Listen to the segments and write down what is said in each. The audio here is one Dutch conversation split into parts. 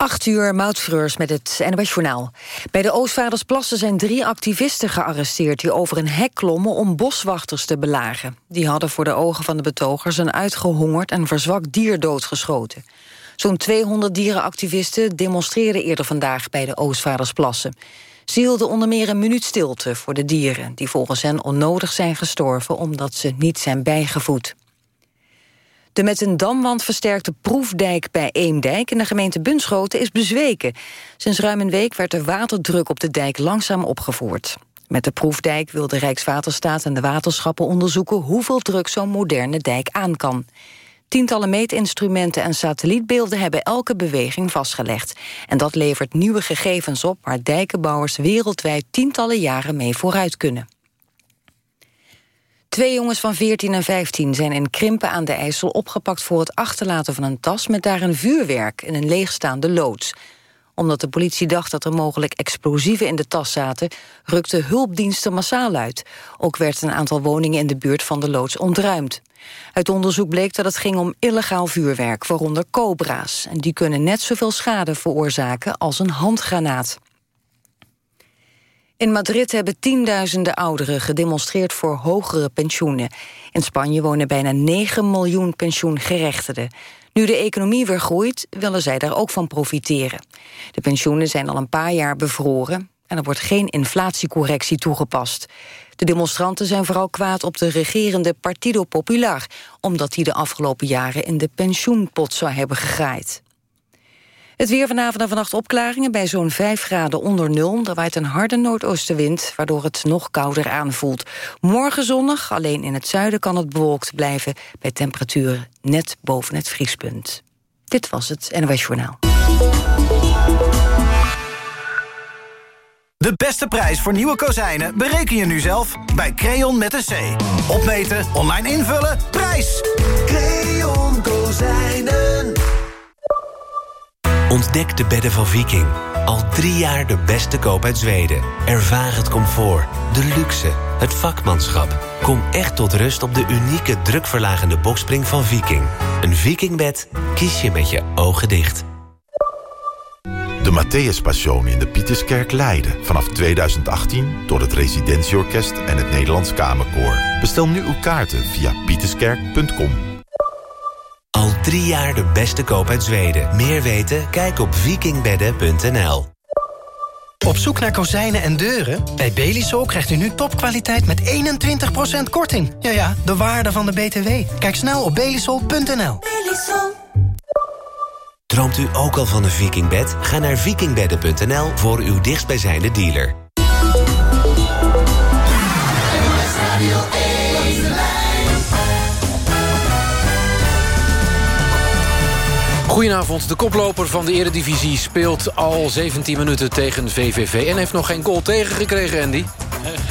8 uur, Moutfreurs met het NOS Journaal. Bij de Oostvaardersplassen zijn drie activisten gearresteerd... die over een hek klommen om boswachters te belagen. Die hadden voor de ogen van de betogers... een uitgehongerd en verzwakt dier doodgeschoten. Zo'n 200 dierenactivisten demonstreerden eerder vandaag... bij de Oostvaardersplassen. Ze hielden onder meer een minuut stilte voor de dieren... die volgens hen onnodig zijn gestorven omdat ze niet zijn bijgevoed. De met een damwand versterkte proefdijk bij Eemdijk... in de gemeente Bunschoten is bezweken. Sinds ruim een week werd de waterdruk op de dijk langzaam opgevoerd. Met de proefdijk wil de Rijkswaterstaat en de waterschappen onderzoeken... hoeveel druk zo'n moderne dijk aan kan. Tientallen meetinstrumenten en satellietbeelden hebben elke beweging vastgelegd. En dat levert nieuwe gegevens op waar dijkenbouwers wereldwijd tientallen jaren mee vooruit kunnen. Twee jongens van 14 en 15 zijn in Krimpen aan de IJssel opgepakt voor het achterlaten van een tas met daarin vuurwerk in een leegstaande loods. Omdat de politie dacht dat er mogelijk explosieven in de tas zaten, rukten hulpdiensten massaal uit. Ook werd een aantal woningen in de buurt van de loods ontruimd. Uit onderzoek bleek dat het ging om illegaal vuurwerk, waaronder cobra's. En die kunnen net zoveel schade veroorzaken als een handgranaat. In Madrid hebben tienduizenden ouderen gedemonstreerd voor hogere pensioenen. In Spanje wonen bijna 9 miljoen pensioengerechtigden. Nu de economie weer groeit, willen zij daar ook van profiteren. De pensioenen zijn al een paar jaar bevroren... en er wordt geen inflatiecorrectie toegepast. De demonstranten zijn vooral kwaad op de regerende Partido Popular... omdat die de afgelopen jaren in de pensioenpot zou hebben gegraaid. Het weer vanavond en vannacht opklaringen bij zo'n 5 graden onder nul. Er waait een harde noordoostenwind, waardoor het nog kouder aanvoelt. Morgen zonnig, alleen in het zuiden kan het bewolkt blijven... bij temperaturen net boven het vriespunt. Dit was het NOS Journaal. De beste prijs voor nieuwe kozijnen bereken je nu zelf bij Creon met een C. Opmeten, online invullen, prijs! Creon Kozijnen. Ontdek de bedden van Viking. Al drie jaar de beste koop uit Zweden. Ervaar het comfort, de luxe, het vakmanschap. Kom echt tot rust op de unieke drukverlagende bokspring van Viking. Een Vikingbed kies je met je ogen dicht. De Matthäus Passion in de Pieterskerk Leiden. Vanaf 2018 door het Residentieorkest en het Nederlands Kamerkoor. Bestel nu uw kaarten via pieterskerk.com. Al drie jaar de beste koop uit Zweden. Meer weten? Kijk op vikingbedden.nl. Op zoek naar kozijnen en deuren? Bij Belisol krijgt u nu topkwaliteit met 21% korting. Ja ja, de waarde van de BTW. Kijk snel op belisol.nl. Droomt u ook al van een vikingbed? Ga naar vikingbedden.nl voor uw dichtstbijzijnde dealer. Goedenavond, de koploper van de Eredivisie speelt al 17 minuten tegen VVV... en heeft nog geen goal tegengekregen, Andy.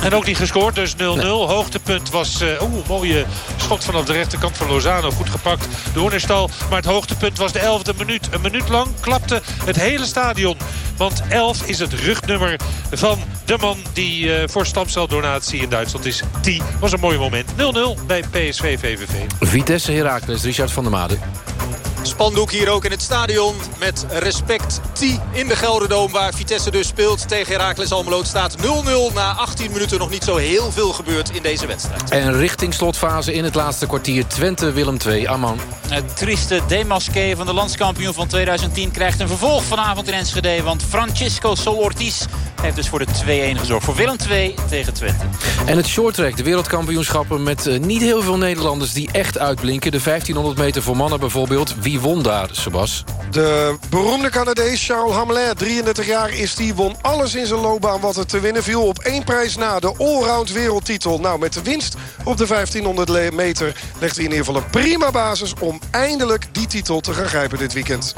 En ook niet gescoord, dus 0-0. Hoogtepunt was uh, oeh, mooie schot vanaf de rechterkant van Lozano. Goed gepakt de Hoenerstal. Maar het hoogtepunt was de 11e minuut. Een minuut lang klapte het hele stadion. Want 11 is het rugnummer van de man die uh, voor stamceldonatie in Duitsland is. Die was een mooi moment. 0-0 bij PSV VVV. Vitesse Heracles, Richard van der Made. Spandoek hier ook in het stadion met respect T in de Gelderdoom waar Vitesse dus speelt tegen Heracles Almelo. staat 0-0 na 18 minuten nog niet zo heel veel gebeurd in deze wedstrijd. En richting slotfase in het laatste kwartier Twente Willem 2 Amman. Het trieste demasqué van de landskampioen van 2010 krijgt een vervolg vanavond in Enschede. Want Francisco Solortis heeft dus voor de 2-1 gezorgd. Voor Willem 2 tegen Twente. En het shorttrack, de wereldkampioenschappen met uh, niet heel veel Nederlanders die echt uitblinken. De 1500 meter voor mannen bijvoorbeeld. Wie won daar, Sebas? De beroemde Canadees Charles Hamelin, 33 jaar is die, won alles in zijn loopbaan wat er te winnen viel. Op één prijs na, de allround wereldtitel. Nou, met de winst op de 1500 meter legt hij in ieder geval een prima basis... om eindelijk die titel te gaan grijpen dit weekend.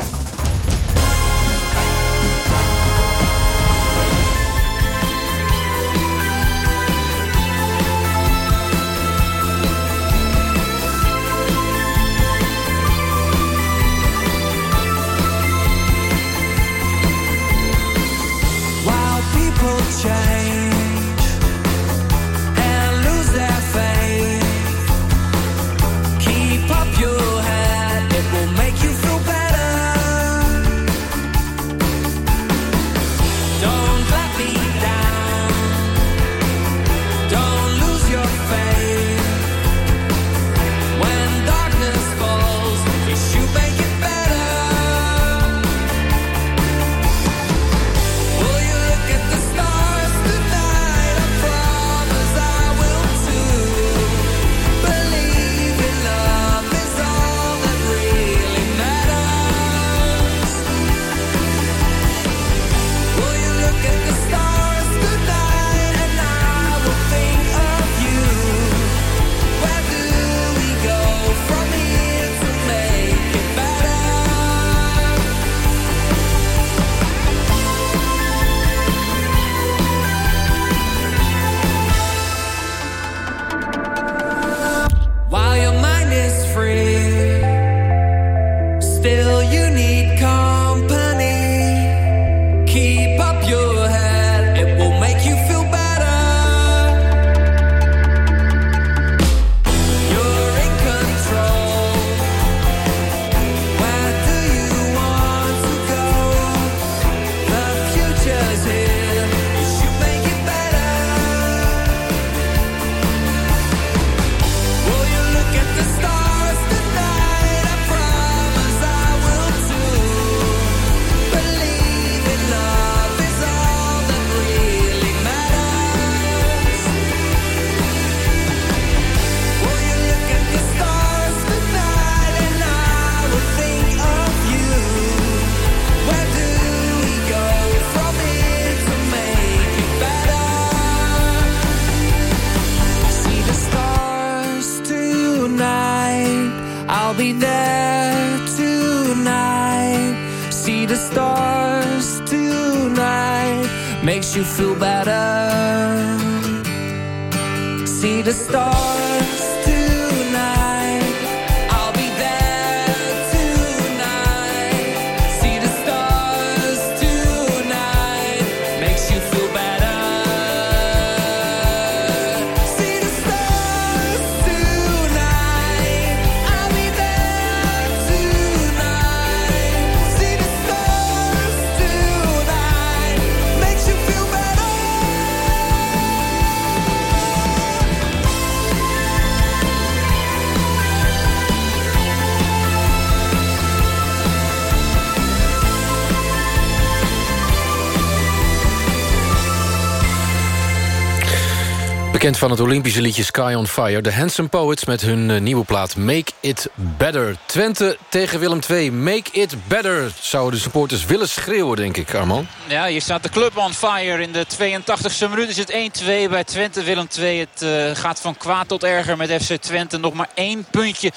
Bekend van het Olympische liedje Sky on Fire. De Handsome Poets met hun eh, nieuwe plaat Make It Better. Twente tegen Willem II. Make It Better. Zouden de supporters willen schreeuwen, denk ik, Arman. Ja, hier staat de club on fire. In de 82e minuut is het 1-2 bij Twente Willem II. Het eh, gaat van kwaad tot erger met FC Twente. Nog maar één puntje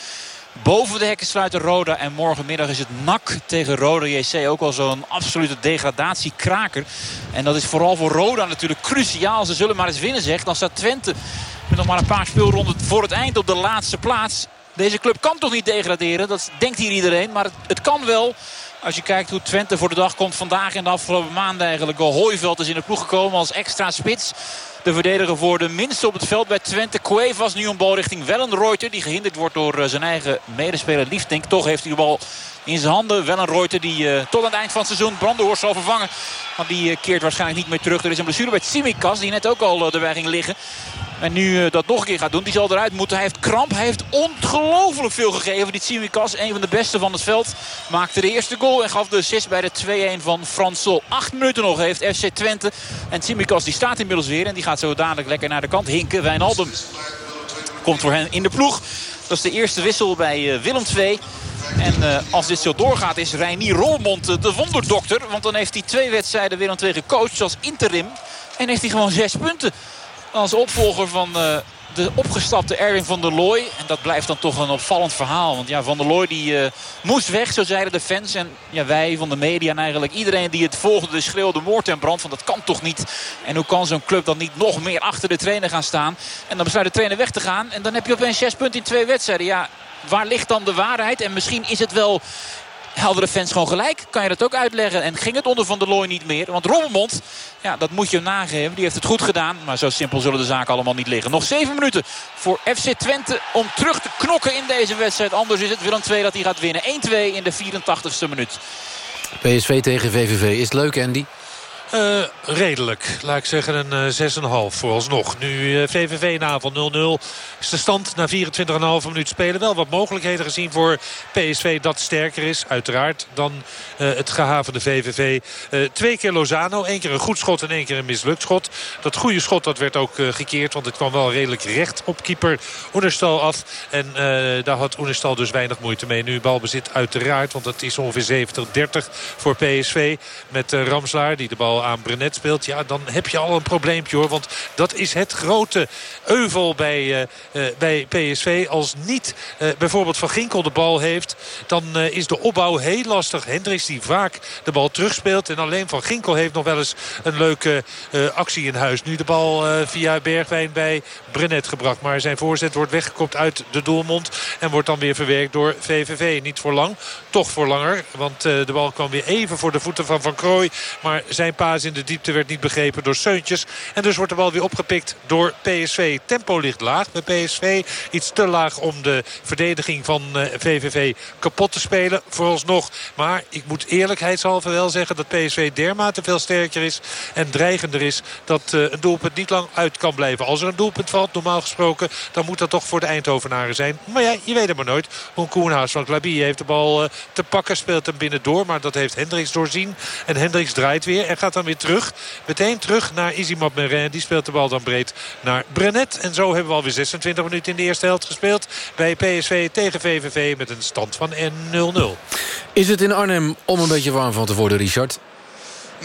boven de hekken sluiten Roda. En morgenmiddag is het NAC tegen Roda JC. Ook al zo'n absolute degradatiekraker. En dat is vooral voor Roda natuurlijk cruciaal. Ze zullen maar eens winnen zeg. Dan staat Twente met nog maar een paar speelronden voor het eind op de laatste plaats. Deze club kan toch niet degraderen? Dat denkt hier iedereen. Maar het, kan wel. Als je kijkt hoe Twente voor de dag komt vandaag en de afgelopen maanden eigenlijk. Hooiveld is in de ploeg gekomen als extra spits. De verdediger voor de minste op het veld bij Twente. Cuevas nu een bal richting Wellenreuter. Die gehinderd wordt door eh, zijn eigen medespeler Liefdink. Toch heeft hij de bal in zijn handen. Wellenreuter die uh, tot aan het eind van het seizoen Brandenhorst zal vervangen. Want die uh, keert waarschijnlijk niet meer terug. Er is een blessure bij Tsimikas die net ook al uh, erbij ging liggen. En nu dat nog een keer gaat doen. Die zal eruit moeten. Hij heeft kramp. Hij heeft ongelooflijk veel gegeven. Die Tsimikas, een van de beste van het veld. Maakte de eerste goal en gaf de assist bij de 2-1 van Frans Sol. Acht minuten nog heeft FC Twente. En Tsimikas die staat inmiddels weer. En die gaat zo dadelijk lekker naar de kant hinken. Wijnaldum komt voor hen in de ploeg. Dat is de eerste wissel bij Willem II. En uh, als dit zo doorgaat is Reinier Rolmond de wonderdokter. Want dan heeft hij twee wedstrijden Willem II gecoacht als interim. En heeft hij gewoon zes punten. Als opvolger van uh, de opgestapte Erwin van der Looy. En dat blijft dan toch een opvallend verhaal. Want ja, Van der Looy die moest weg, zo zeiden de fans. En ja, wij van de media en eigenlijk iedereen die het volgde schreeuwde moord en brand. Van dat kan toch niet. En hoe kan zo'n club dan niet nog meer achter de trainer gaan staan. En dan besluit de trainer weg te gaan. En dan heb je opeens zes punten in twee wedstrijden. Ja, waar ligt dan de waarheid? En misschien is het wel... Hadden de fans gewoon gelijk? Kan je dat ook uitleggen? En ging het onder Van der Looy niet meer? Want Rommemond, ja, dat moet je hem nageven. Die heeft het goed gedaan. Maar zo simpel zullen de zaken allemaal niet liggen. Nog zeven minuten voor FC Twente om terug te knokken in deze wedstrijd. Anders is het Willem II dat hij gaat winnen. 1-2 in de 84ste minuut. PSV tegen VVV. Is leuk, Andy? Uh, redelijk. Laat ik zeggen een uh, 6,5 vooralsnog. Nu VVV na van 0-0 is de stand na 24,5 minuut spelen. Wel wat mogelijkheden gezien voor PSV dat sterker is. Uiteraard dan het gehavende VVV. twee keer Lozano. één keer een goed schot en één keer een mislukt schot. Dat goede schot dat werd ook gekeerd. Want het kwam wel redelijk recht op keeper Oenerstal af. En daar had Oenerstal dus weinig moeite mee. Nu balbezit uiteraard. Want het is ongeveer 70-30 voor PSV. Met Ramslaar die de bal aan Brenet speelt... ja, dan heb je al een probleempje hoor. Want dat is het grote euvel bij, uh, uh, bij PSV. Als niet uh, bijvoorbeeld Van Ginkel de bal heeft... dan is de opbouw heel lastig. Hendricks die vaak de bal terugspeelt. En alleen Van Ginkel heeft nog wel eens een leuke actie in huis. Nu de bal via Bergwijn bij Brenet gebracht. Maar zijn voorzet wordt weggekopt uit de doelmond. En wordt dan weer verwerkt door VVV. Niet voor lang, toch voor langer. Want de bal kwam weer even voor de voeten van Van Krooij. Maar zijn paas in de diepte werd niet begrepen door Seuntjes. En dus wordt de bal weer opgepikt door PSV. Tempo ligt laag bij PSV. Iets te laag om de verdediging van VVV kapot te spelen. Vooralsnog. Maar ik moet eerlijkheidshalve wel zeggen dat PSV dermate veel sterker is. En dreigender is dat een doelpunt niet lang uit kan blijven. Als er een doelpunt valt, normaal gesproken, dan moet dat toch voor de Eindhovenaren zijn. Maar ja, je weet het maar nooit. Hoen Koenhaas van Klabi heeft de bal te pakken. Speelt hem binnendoor. Maar dat heeft Hendricks doorzien. En Hendricks draait weer en gaat dan weer terug. Meteen terug naar Izimab Merin. Die speelt de bal dan breed naar Brenet. En zo hebben we alweer 26 minuten in de eerste helft gespeeld. Bij PSV tegen VVV met een stand van 0-0. Is het in Arnhem om een beetje warm van te worden, Richard?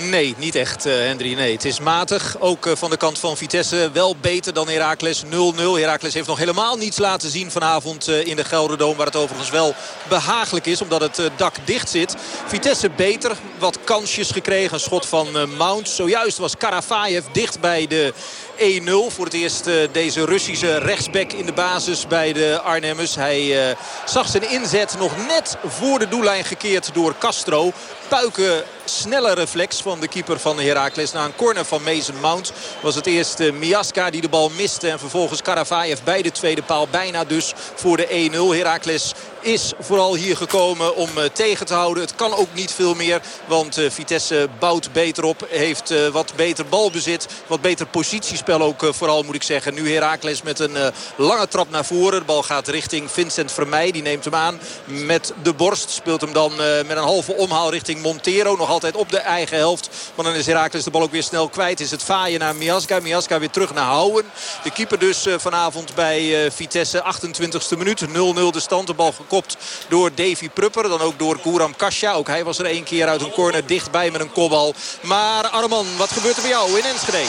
Nee, niet echt, uh. Nee, het is matig. Ook uh, van de kant van Vitesse wel beter dan Heracles 0-0. Heracles heeft nog helemaal niets laten zien vanavond uh, in de Gelderdoom. Waar het overigens wel behagelijk is, omdat het dak dicht zit. Vitesse beter. Wat kansjes gekregen. Een schot van Mount. Zojuist was Karavaev dicht bij de 1-0. Voor het eerst uh, deze Russische rechtsback in de basis bij de Arnhemmers. Hij uh, zag zijn inzet nog net voor de doellijn gekeerd door Castro. Puiken snelle reflex van de keeper van Heracles. Na een corner van Mason Mount was het eerst uh, Miaska die de bal miste. En vervolgens Karavaev bij de tweede paal. Bijna dus voor de 1-0. Heracles is vooral hier gekomen om uh, tegen te houden. Het kan ook niet veel meer. Want uh, Vitesse bouwt beter op. Heeft uh, wat beter balbezit. Wat beter positiespel ook vooral moet ik zeggen. Nu Heracles met een lange trap naar voren. De bal gaat richting Vincent Vermeij. Die neemt hem aan met de borst. Speelt hem dan met een halve omhaal richting Montero. Nog altijd op de eigen helft. Maar dan is Heracles de bal ook weer snel kwijt. Is het vaaien naar Miasga. Miasga weer terug naar Houwen. De keeper dus vanavond bij Vitesse. 28e minuut. 0-0 de stand. De bal gekopt door Davy Prupper. Dan ook door Guram Kasja. Ook hij was er één keer uit een corner dichtbij met een kopbal. Maar Arman, wat gebeurt er bij jou in Enschede?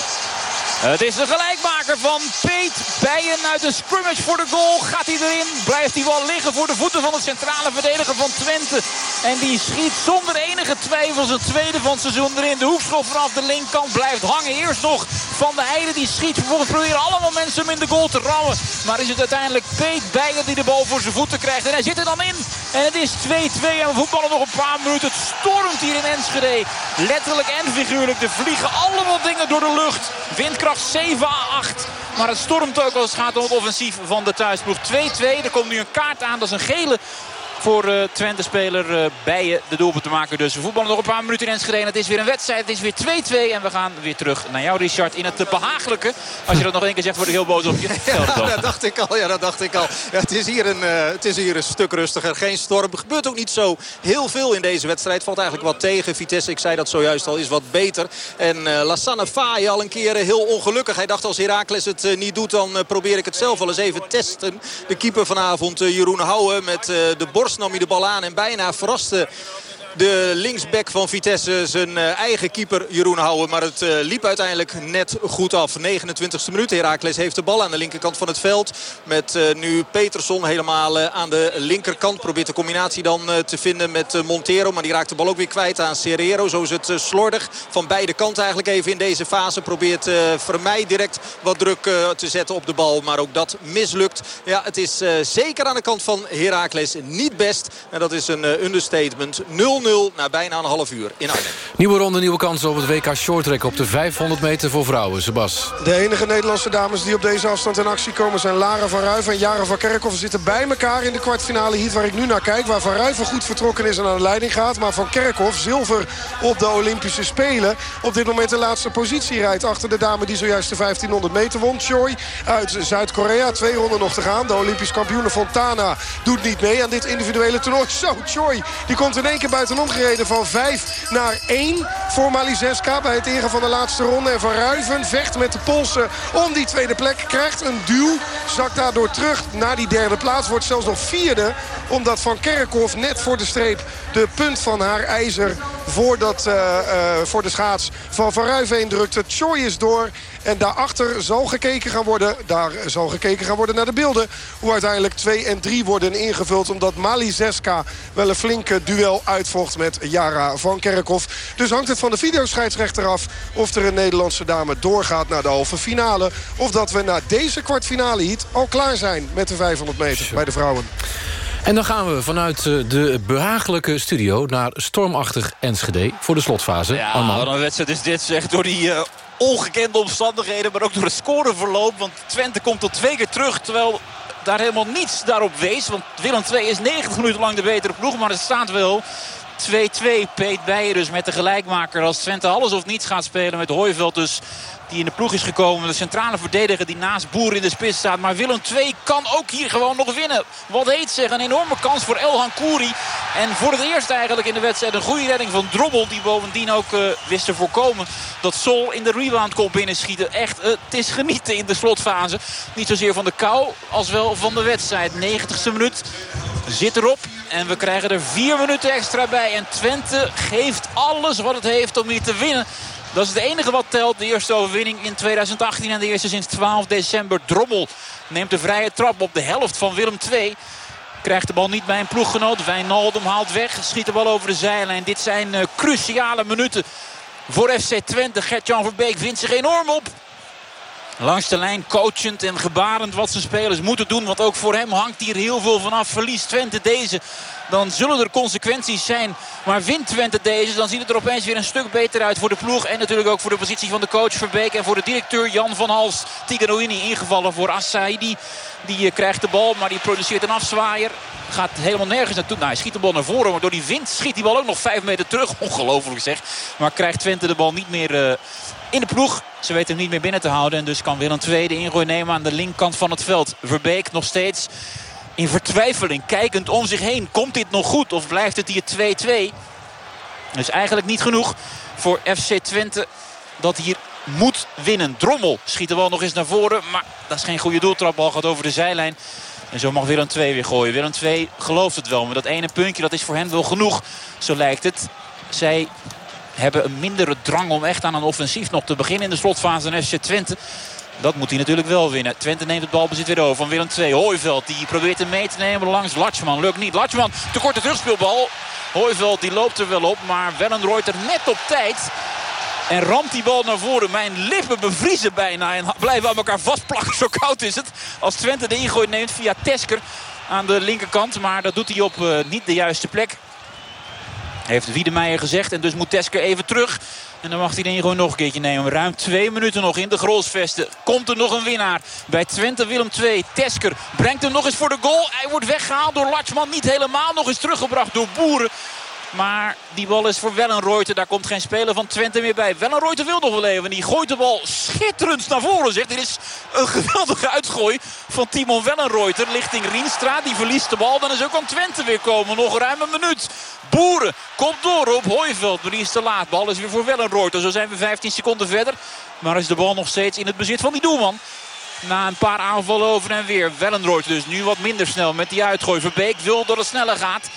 Het is de gelijkmaker van Peet Bijen uit een scrimmage voor de goal. Gaat hij erin? Blijft hij wel liggen voor de voeten van de centrale verdediger van Twente. En die schiet zonder enige twijfel zijn tweede van het seizoen erin. De hoekschop vanaf de linkerkant blijft hangen. Eerst nog Van de Heide die schiet. Vervolgens proberen allemaal mensen hem in de goal te rammen. Maar is het uiteindelijk Peet Bijen die de bal voor zijn voeten krijgt. En hij zit er dan in. En het is 2-2 en we voetballen nog een paar minuten. Het stormt hier in Enschede. Letterlijk en figuurlijk. Er vliegen allemaal dingen door de lucht. Windkracht 7 à 8. Maar het stormt ook als het gaat om het offensief van de thuisploeg. 2-2. Er komt nu een kaart aan. Dat is een gele voor uh, Twente-speler uh, Bijen de doelpunt te maken. Dus we voetballen nog een paar minuten in Enschede. Het is weer een wedstrijd. Het is weer 2-2. En we gaan weer terug naar jou, Richard. In het behagelijke. Als je dat nog één keer zegt, word ik heel boos op je. Ja, dat dacht ik al. Ja, dat dacht ik al. Ja, het, is hier een, uh, het is hier een stuk rustiger. Geen storm. Er gebeurt ook niet zo heel veel in deze wedstrijd. Valt eigenlijk wat tegen. Vitesse, ik zei dat zojuist al, is wat beter. En Lassane Faye al een keer heel ongelukkig. Hij dacht als Heracles het niet doet, dan probeer ik het zelf wel eens even testen. De keeper vanavond, Jeroen Houwen, met de borst nam hij de bal aan en bijna verraste de linksback van Vitesse zijn eigen keeper Jeroen Houwen. Maar het liep uiteindelijk net goed af. 29e minuut. Heracles heeft de bal aan de linkerkant van het veld. Met nu Peterson helemaal aan de linkerkant. Probeert de combinatie dan te vinden met Montero. Maar die raakt de bal ook weer kwijt aan Serrero. Zo is het slordig van beide kanten eigenlijk even in deze fase. Probeert Vermeij direct wat druk te zetten op de bal. Maar ook dat mislukt. Ja, het is zeker aan de kant van Heracles niet best. En dat is een understatement. 0 0-0 na bijna een half uur in Arnhem. Nieuwe ronde, nieuwe kansen op het WK Shorttrack op de 500 meter voor vrouwen. Sebas. De enige Nederlandse dames die op deze afstand in actie komen zijn Lara van Ruijf en Jara van Kerkhoff. zitten bij elkaar in de kwartfinale heat waar ik nu naar kijk. Waar Van Ruijf goed vertrokken is en aan de leiding gaat. Maar van Kerkhoff zilver op de Olympische Spelen. Op dit moment de laatste positie rijdt achter de dame die zojuist de 1500 meter won. Choi uit Zuid-Korea. Twee ronden nog te gaan. De Olympisch kampioene Fontana doet niet mee aan dit individuele toernooi. Zo, Choi die komt in één keer buiten omgereden van 5 naar 1 voor Malizeska bij het ingaan van de laatste ronde. En Van Ruiven vecht met de polsen om die tweede plek. Krijgt een duw, zakt daardoor terug naar die derde plaats. Wordt zelfs nog vierde, omdat Van Kerkhoff net voor de streep de punt van haar ijzer voor, uh, uh, voor de schaats van Van Ruiven heen drukte. Choi is door. En daarachter zal gekeken gaan worden. Daar zal gekeken gaan worden naar de beelden. Hoe uiteindelijk 2 en 3 worden ingevuld. Omdat Malizeska wel een flinke duel uitvocht met Jara van Kerkhoff. Dus hangt het van de videoscheidsrechter af of er een Nederlandse dame doorgaat naar de halve finale. Of dat we na deze kwartfinale heat al klaar zijn met de 500 meter bij de vrouwen. En dan gaan we vanuit de behagelijke studio naar stormachtig Enschede voor de slotfase. Ja, wat een wedstrijd is dit zeg. Door die uh, ongekende omstandigheden, maar ook door het scoreverloop. Want Twente komt tot twee keer terug, terwijl daar helemaal niets daarop wees. Want Willem II is 90 minuten lang de betere ploeg, maar het staat wel... 2-2. Peet Beijer dus met de gelijkmaker. Als Twente alles of niets gaat spelen met Hooiveld dus die in de ploeg is gekomen. De centrale verdediger die naast Boer in de spits staat. Maar Willem II kan ook hier gewoon nog winnen. Wat heet zeg, een enorme kans voor Elhan Kouri. En voor het eerst eigenlijk in de wedstrijd een goede redding van Drobbel. Die bovendien ook uh, wist te voorkomen dat Sol in de rebound kon binnenschieten. Echt, uh, het is genieten in de slotfase. Niet zozeer van de kou als wel van de wedstrijd. 90ste minuut. zit erop. En we krijgen er vier minuten extra bij. En Twente geeft alles wat het heeft om hier te winnen. Dat is het enige wat telt. De eerste overwinning in 2018 en de eerste sinds 12 december. Drommel neemt de vrije trap op de helft van Willem II. Krijgt de bal niet bij een ploeggenoot. Wijnaldum haalt weg. Schiet de bal over de zijlijn. Dit zijn uh, cruciale minuten voor FC Twente. Gert-Jan Verbeek vindt zich enorm op. Langs de lijn coachend en gebarend wat zijn spelers moeten doen. Want ook voor hem hangt hier heel veel vanaf. Verliest Twente deze, dan zullen er consequenties zijn. Maar wint Twente deze, dan ziet het er opeens weer een stuk beter uit voor de ploeg. En natuurlijk ook voor de positie van de coach Verbeek. En voor de directeur Jan van Hals. Tiganoini ingevallen voor Assaidi. Die uh, krijgt de bal, maar die produceert een afzwaaier. Gaat helemaal nergens naartoe. Nou, hij schiet de bal naar voren. Maar door die wind schiet die bal ook nog vijf meter terug. Ongelooflijk zeg. Maar krijgt Twente de bal niet meer... Uh, in de ploeg. Ze weten hem niet meer binnen te houden. En dus kan Willem II de ingooi nemen aan de linkerkant van het veld. Verbeek nog steeds in vertwijfeling. Kijkend om zich heen. Komt dit nog goed of blijft het hier 2-2? Dus eigenlijk niet genoeg voor FC Twente dat hier moet winnen. Drommel schiet de bal nog eens naar voren. Maar dat is geen goede doeltrap. Bal gaat over de zijlijn. En zo mag Willem II weer gooien. Willem II gelooft het wel. Maar dat ene puntje dat is voor hen wel genoeg. Zo lijkt het. Zij hebben een mindere drang om echt aan een offensief nog te beginnen in de slotfase van FC Twente. Dat moet hij natuurlijk wel winnen. Twente neemt het balbezit weer over van Willem II. Hooiveld die probeert hem mee te nemen langs Latschman. Lukt niet. Latschman, te korte terugspeelbal. Hooiveld die loopt er wel op. Maar Wellenreuter net op tijd. En ramt die bal naar voren. Mijn lippen bevriezen bijna. En blijven aan elkaar vastplakken. Zo koud is het. Als Twente de ingooi neemt via Tesker aan de linkerkant. Maar dat doet hij op uh, niet de juiste plek. Heeft Wiedemeijer gezegd. En dus moet Tesker even terug. En dan mag hij de ingooi nog een keertje nemen. Ruim twee minuten nog in de Grolsvesten. Komt er nog een winnaar bij Twente Willem 2. Tesker brengt hem nog eens voor de goal. Hij wordt weggehaald door Latschman. Niet helemaal nog eens teruggebracht door Boeren. Maar die bal is voor Wellenreuter. Daar komt geen speler van Twente meer bij. Wellenreuter wil nog wel even. Die gooit de bal schitterend naar voren. Zegt. Dit is een geweldige uitgooi van Timon Wellenreuter. Lichting Rienstra. Die verliest de bal. Dan is ook aan Twente weer komen. Nog ruim een minuut. Boeren komt door op Hooiveld. Maar die is te laat. Bal is weer voor Wellenreuter. Zo zijn we 15 seconden verder. Maar is de bal nog steeds in het bezit van die doelman. Na een paar aanvallen over en weer. Wellenreuter dus nu wat minder snel met die uitgooi. Verbeek wil dat het sneller gaat.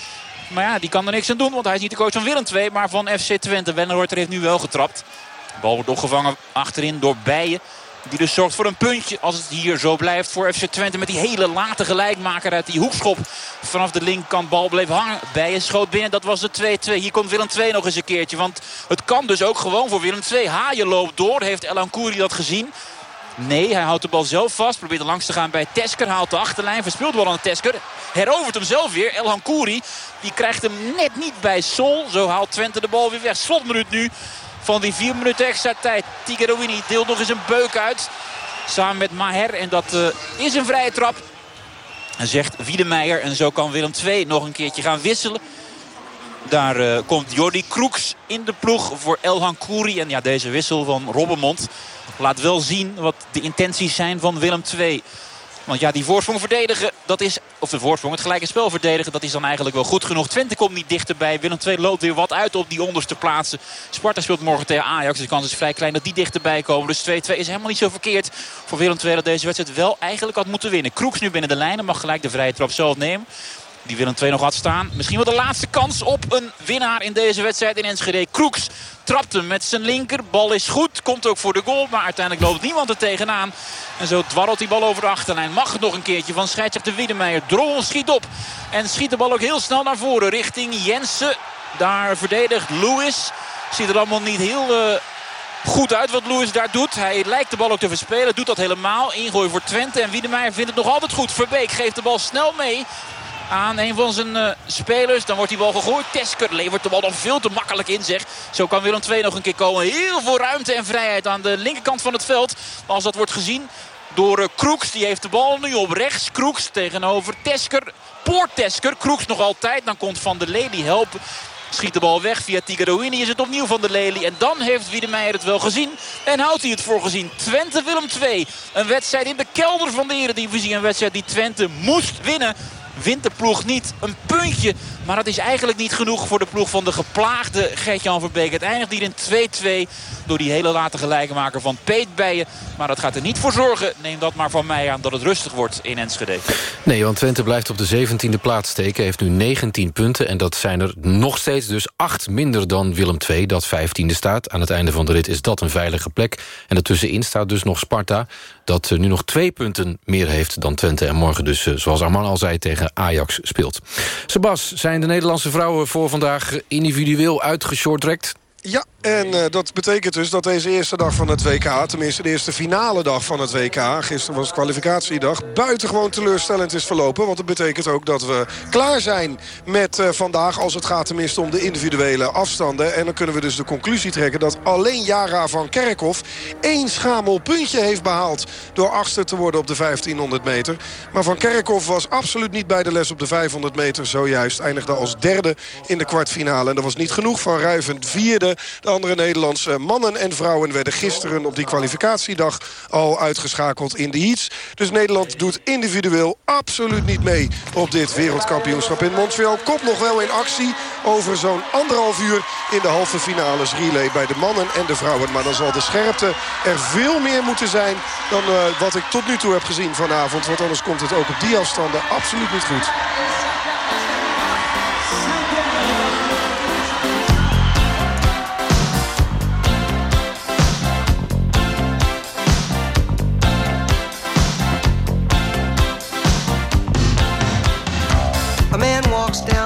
Maar ja, die kan er niks aan doen. Want hij is niet de coach van Willem II, maar van FC Twente. Wellenreuter heeft nu wel getrapt. De bal wordt opgevangen achterin door Bijen. Die dus zorgt voor een puntje als het hier zo blijft voor FC Twente. Met die hele late gelijkmaker uit die hoekschop. Vanaf de linkerkant bal bleef hangen. Bijen schoot binnen. Dat was de 2-2. Hier komt Willem II nog eens een keertje. Want het kan dus ook gewoon voor Willem II. Haaien loopt door. Heeft El Kouri dat gezien? Nee, hij houdt de bal zelf vast. Probeert er langs te gaan bij Tesker. Haalt de achterlijn. Verspeelt de bal aan Tesker. Herovert hem zelf weer. El Kouri. Die krijgt hem net niet bij Sol. Zo haalt Twente de bal weer weg. Slotminuut nu van die vier minuten extra tijd. Tigerouini deelt nog eens een beuk uit. Samen met Maher. En dat uh, is een vrije trap. Zegt Wiedemeijer. En zo kan Willem II nog een keertje gaan wisselen. Daar uh, komt Jordi Kroeks in de ploeg voor Elhan Kouri. En ja, deze wissel van Robbenmond laat wel zien wat de intenties zijn van Willem II. Want ja, die voorsprong verdedigen, dat is, of de voorsprong, het gelijke spel verdedigen, dat is dan eigenlijk wel goed genoeg. Twente komt niet dichterbij. Willem II loopt weer wat uit op die onderste plaatsen. Sparta speelt morgen tegen Ajax. De kans is vrij klein dat die dichterbij komen. Dus 2-2 is helemaal niet zo verkeerd voor Willem II dat deze wedstrijd wel eigenlijk had moeten winnen. Kroeks nu binnen de lijnen, mag gelijk de vrije trap zelf nemen. Die Willem II nog had staan. Misschien wel de laatste kans op een winnaar in deze wedstrijd in Enschede. Kroeks trapt hem met zijn linker. Bal is goed. Komt ook voor de goal. Maar uiteindelijk loopt niemand er tegenaan. En zo dwarrelt die bal over de achterlijn. Mag het nog een keertje van scheidsrechter Wiedemeijer. Drommel schiet op. En schiet de bal ook heel snel naar voren. Richting Jensen. Daar verdedigt Lewis. Ziet er allemaal niet heel... Uh, goed uit wat Lewis daar doet. Hij lijkt de bal ook te verspelen. Doet dat helemaal. Ingooi voor Twente. En Wiedemeijer vindt het nog altijd goed. Verbeek geeft de bal snel mee aan een van zijn uh, spelers. Dan wordt die bal gegooid. Tesker levert de bal nog veel te makkelijk in zeg. Zo kan Willem II nog een keer komen. Heel veel ruimte en vrijheid aan de linkerkant van het veld. Maar als dat wordt gezien door uh, Kroeks. Die heeft de bal nu op rechts. Kroeks tegenover Tesker. Poort Tesker. Kroeks nog altijd. Dan komt Van der Lely helpen. Schiet de bal weg via Tigarouini. Is het opnieuw van der Lely. En dan heeft Wiedemeijer het wel gezien. En houdt hij het voor gezien. Twente Willem 2. Een wedstrijd in de kelder van de Eredivisie. Een wedstrijd die Twente moest winnen wint de ploeg niet. Een puntje Maar dat is eigenlijk niet genoeg voor de ploeg van de geplaagde Gert-Jan Verbeek. Het eindigt hier in 2-2 door die hele late gelijkmaker van Peet Bijen. Maar dat gaat er niet voor zorgen, neem dat maar van mij aan, dat het rustig wordt in Enschede. Nee, want Twente blijft op de 17e plaats steken. Heeft nu 19 punten en dat zijn er nog steeds dus 8 minder dan Willem II... dat 15e staat. Aan het einde van de rit is dat een veilige plek. En ertussenin staat dus nog Sparta... dat eh, nu nog twee punten meer heeft dan Twente... en morgen dus, eh, zoals Arman al zei, tegen Ajax speelt. Sebas, zijn de Nederlandse vrouwen voor vandaag individueel uitgeshortrekt? Ja, en eh, dat betekent dus dat deze eerste dag van het WK... tenminste de eerste finale dag van het WK... gisteren was kwalificatiedag... buitengewoon teleurstellend is verlopen. Want dat betekent ook dat we klaar zijn met eh, vandaag... als het gaat tenminste om de individuele afstanden. En dan kunnen we dus de conclusie trekken... dat alleen Jara van Kerkhoff één schamel puntje heeft behaald... door achtste te worden op de 1500 meter. Maar van Kerkhoff was absoluut niet bij de les op de 500 meter. Zojuist eindigde als derde in de kwartfinale. En dat was niet genoeg. Van Ruiven vierde. De andere Nederlandse mannen en vrouwen werden gisteren op die kwalificatiedag al uitgeschakeld in de heats. Dus Nederland doet individueel absoluut niet mee op dit wereldkampioenschap in Montreal. Komt nog wel in actie over zo'n anderhalf uur in de halve finales relay bij de mannen en de vrouwen. Maar dan zal de scherpte er veel meer moeten zijn dan uh, wat ik tot nu toe heb gezien vanavond. Want anders komt het ook op die afstanden absoluut niet goed.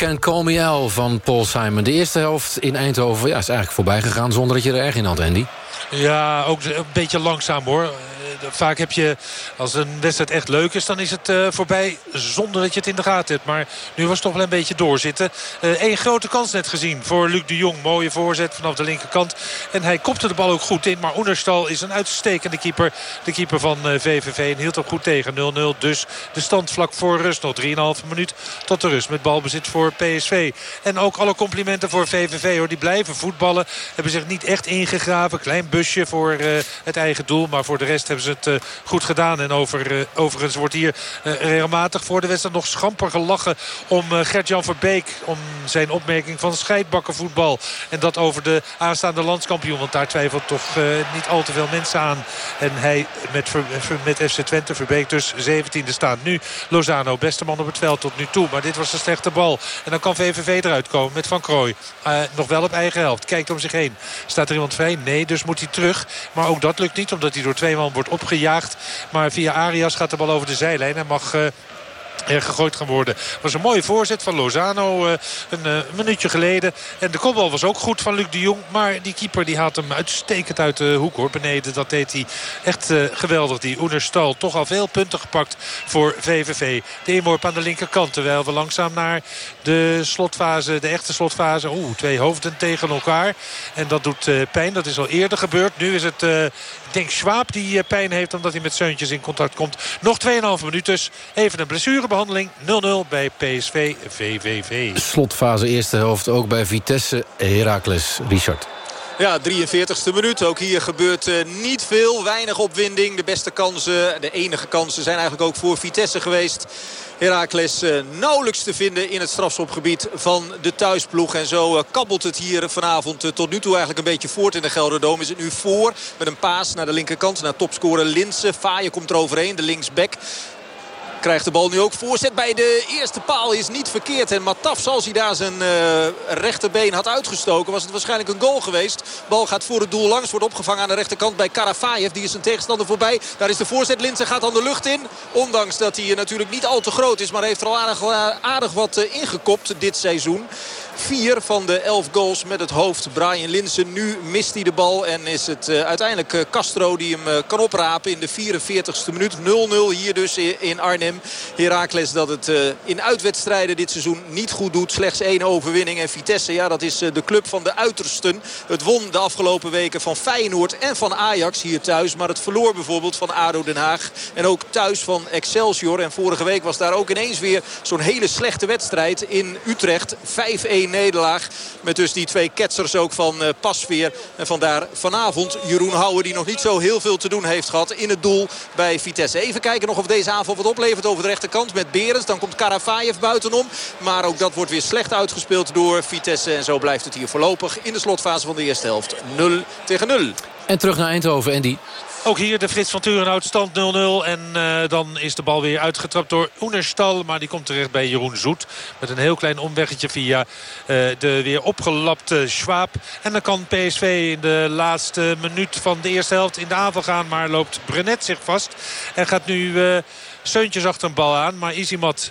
Can Call van Paul Simon. De eerste helft in Eindhoven ja, is eigenlijk voorbij gegaan... zonder dat je er erg in had, Andy. Ja, ook een beetje langzaam hoor. Eh, Vaak heb je, als een wedstrijd echt leuk is... dan is het eh, voorbij zonder dat je het in de gaten hebt. Maar nu was het toch wel een beetje doorzitten. Eén grote kans net gezien voor Luc de Jong. Mooie voorzet vanaf de linkerkant. En hij kopte de bal ook goed in. Maar Oenerstal is een uitstekende keeper. De keeper van eh, VVV en hield hem goed tegen. 0-0 dus de stand vlak voor rust. Nog 3,5 minuut tot de rust met balbezit voor PSV. En ook alle complimenten voor VVV hoor. Die blijven voetballen. Hebben zich niet echt ingegraven. Klein busje voor eh, het eigen doel. Maar voor de rest hebben ze het eh, goed gedaan. En over, eh, overigens wordt hier eh, regelmatig voor de wedstrijd nog schamper gelachen om Gert-Jan Verbeek. Om zijn opmerking van scheidbakkenvoetbal. En dat over de aanstaande landskampioen. Want daar twijfelt toch niet al te veel mensen aan. En hij met, met FC Twente, Verbeek dus 17e staan. Nu Lozano, beste man op het veld tot nu toe. Maar dit was een slechte bal. En dan kan VVV eruit komen met Van Krooij. Eh, nog wel op eigen helft. Kijkt om zich heen. Staat er iemand vrij? Nee, dus moet hij terug. Maar ook dat lukt niet, omdat hij door twee man wordt opgejaagd. Maar via Arias gaat de bal over de zijlijn. En mag... eh, gegooid gaan worden. was een mooie voorzet van Lozano eh, een eh, minuutje geleden. En de kopbal was ook goed van Luc de Jong. Maar die keeper die haalt hem uitstekend uit de hoek hoor. Beneden, dat deed hij echt geweldig. Die Oenerstal toch al veel punten gepakt voor VVV. De inworp aan de linkerkant. Terwijl we langzaam naar de slotfase, de echte slotfase. Oeh, twee hoofden tegen elkaar. En dat doet pijn. Dat is al eerder gebeurd. Nu is het... ik denk die pijn heeft omdat hij met Seuntjes in contact komt. Nog 2,5 minuut dus. Even een blessurebehandeling. 0-0 bij PSV VVV. Slotfase eerste helft ook bij Vitesse Heracles. Richard. Ja, 43ste minuut. Ook hier gebeurt eh, niet veel. Weinig opwinding. De beste kansen, de enige kansen zijn eigenlijk ook voor Vitesse geweest. Heracles eh, nauwelijks te vinden in het strafschopgebied van de thuisploeg. En zo eh, kabbelt het hier vanavond tot nu toe eigenlijk een beetje voort in de Gelderdoom. Is het nu voor met een paas naar de linkerkant. Naar topscorer Linsen. Faaien komt er overheen, de linksback. Krijgt de bal nu ook voorzet bij de eerste paal is niet verkeerd. En Mataf, als hij daar zijn eh, rechterbeen had uitgestoken... was het waarschijnlijk een goal geweest. Bal gaat voor het doel langs. Wordt opgevangen aan de rechterkant bij Karafayev. Die is zijn tegenstander voorbij. Daar is de voorzet. Linsen gaat dan de lucht in. Ondanks dat hij eh, natuurlijk niet al te groot is. Maar heeft er al aardig, eh, aardig wat ingekopt dit seizoen. Vier van de elf goals met het hoofd. Brian Linsen. Nu mist hij de bal. En is het eh, uiteindelijk eh, Castro die hem eh, kan oprapen in de 44ste minuut. 0-0 hier dus in Arnhem. Heracles dat het in uitwedstrijden dit seizoen niet goed doet. Slechts één overwinning. En Vitesse, ja dat is de club van de uitersten. Het won de afgelopen weken van Feyenoord en van Ajax hier thuis. Maar het verloor bijvoorbeeld van ADO Den Haag. En ook thuis van Excelsior. En vorige week was daar ook ineens weer zo'n hele slechte wedstrijd in Utrecht. 5-1 nederlaag. Met dus die twee ketsers ook van eh, Pasveer. En vandaar vanavond Jeroen Houwer die nog niet zo heel veel te doen heeft gehad in het doel bij Vitesse. Even kijken nog of deze aanval wat oplevert over de rechterkant met Berens. Dan komt Karavayev buitenom. Maar ook dat wordt weer slecht uitgespeeld door Vitesse. En zo blijft het hier voorlopig in de slotfase van de eerste helft. 0 tegen 0. En terug naar Eindhoven, Andy. Ook hier de Frits van Turenhout stand 0-0. En eh, dan is de bal weer uitgetrapt door Oenerstal. Maar die komt terecht bij Jeroen Zoet. Met een heel klein omweggetje via eh, de weer opgelapte Schwab. En dan kan PSV in de laatste minuut van de eerste helft in de aanval gaan. Maar loopt Brenet zich vast. En gaat nu eh Seuntjes achter een bal aan. Maar Isimat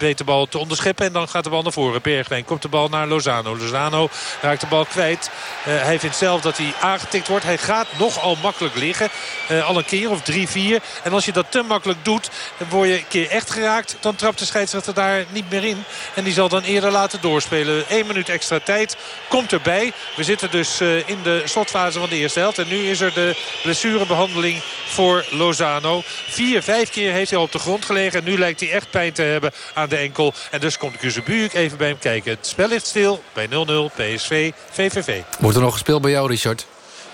weet de bal te onderscheppen. En dan gaat de bal naar voren. Bergwijn komt de bal naar Lozano. Lozano raakt de bal kwijt. Eh, hij vindt zelf dat hij aangetikt wordt. Hij gaat nogal makkelijk liggen. Eh, al een keer of drie, vier. En als je dat te makkelijk doet, dan word je een keer echt geraakt. Dan trapt de scheidsrechter daar niet meer in. En die zal dan eerder laten doorspelen. Eén minuut extra tijd komt erbij. We zitten dus eh, in de slotfase van de eerste helft. En nu is er de blessurebehandeling voor Lozano. Vier, vijf keer heeft hij al op de grond gelegen. En nu lijkt hij echt pijn te hebben aan de enkel. En dus komt Kuzebuurk even bij hem kijken. Het spel ligt stil bij 0-0 PSV VVV. Wordt er nog gespeeld bij jou, Richard?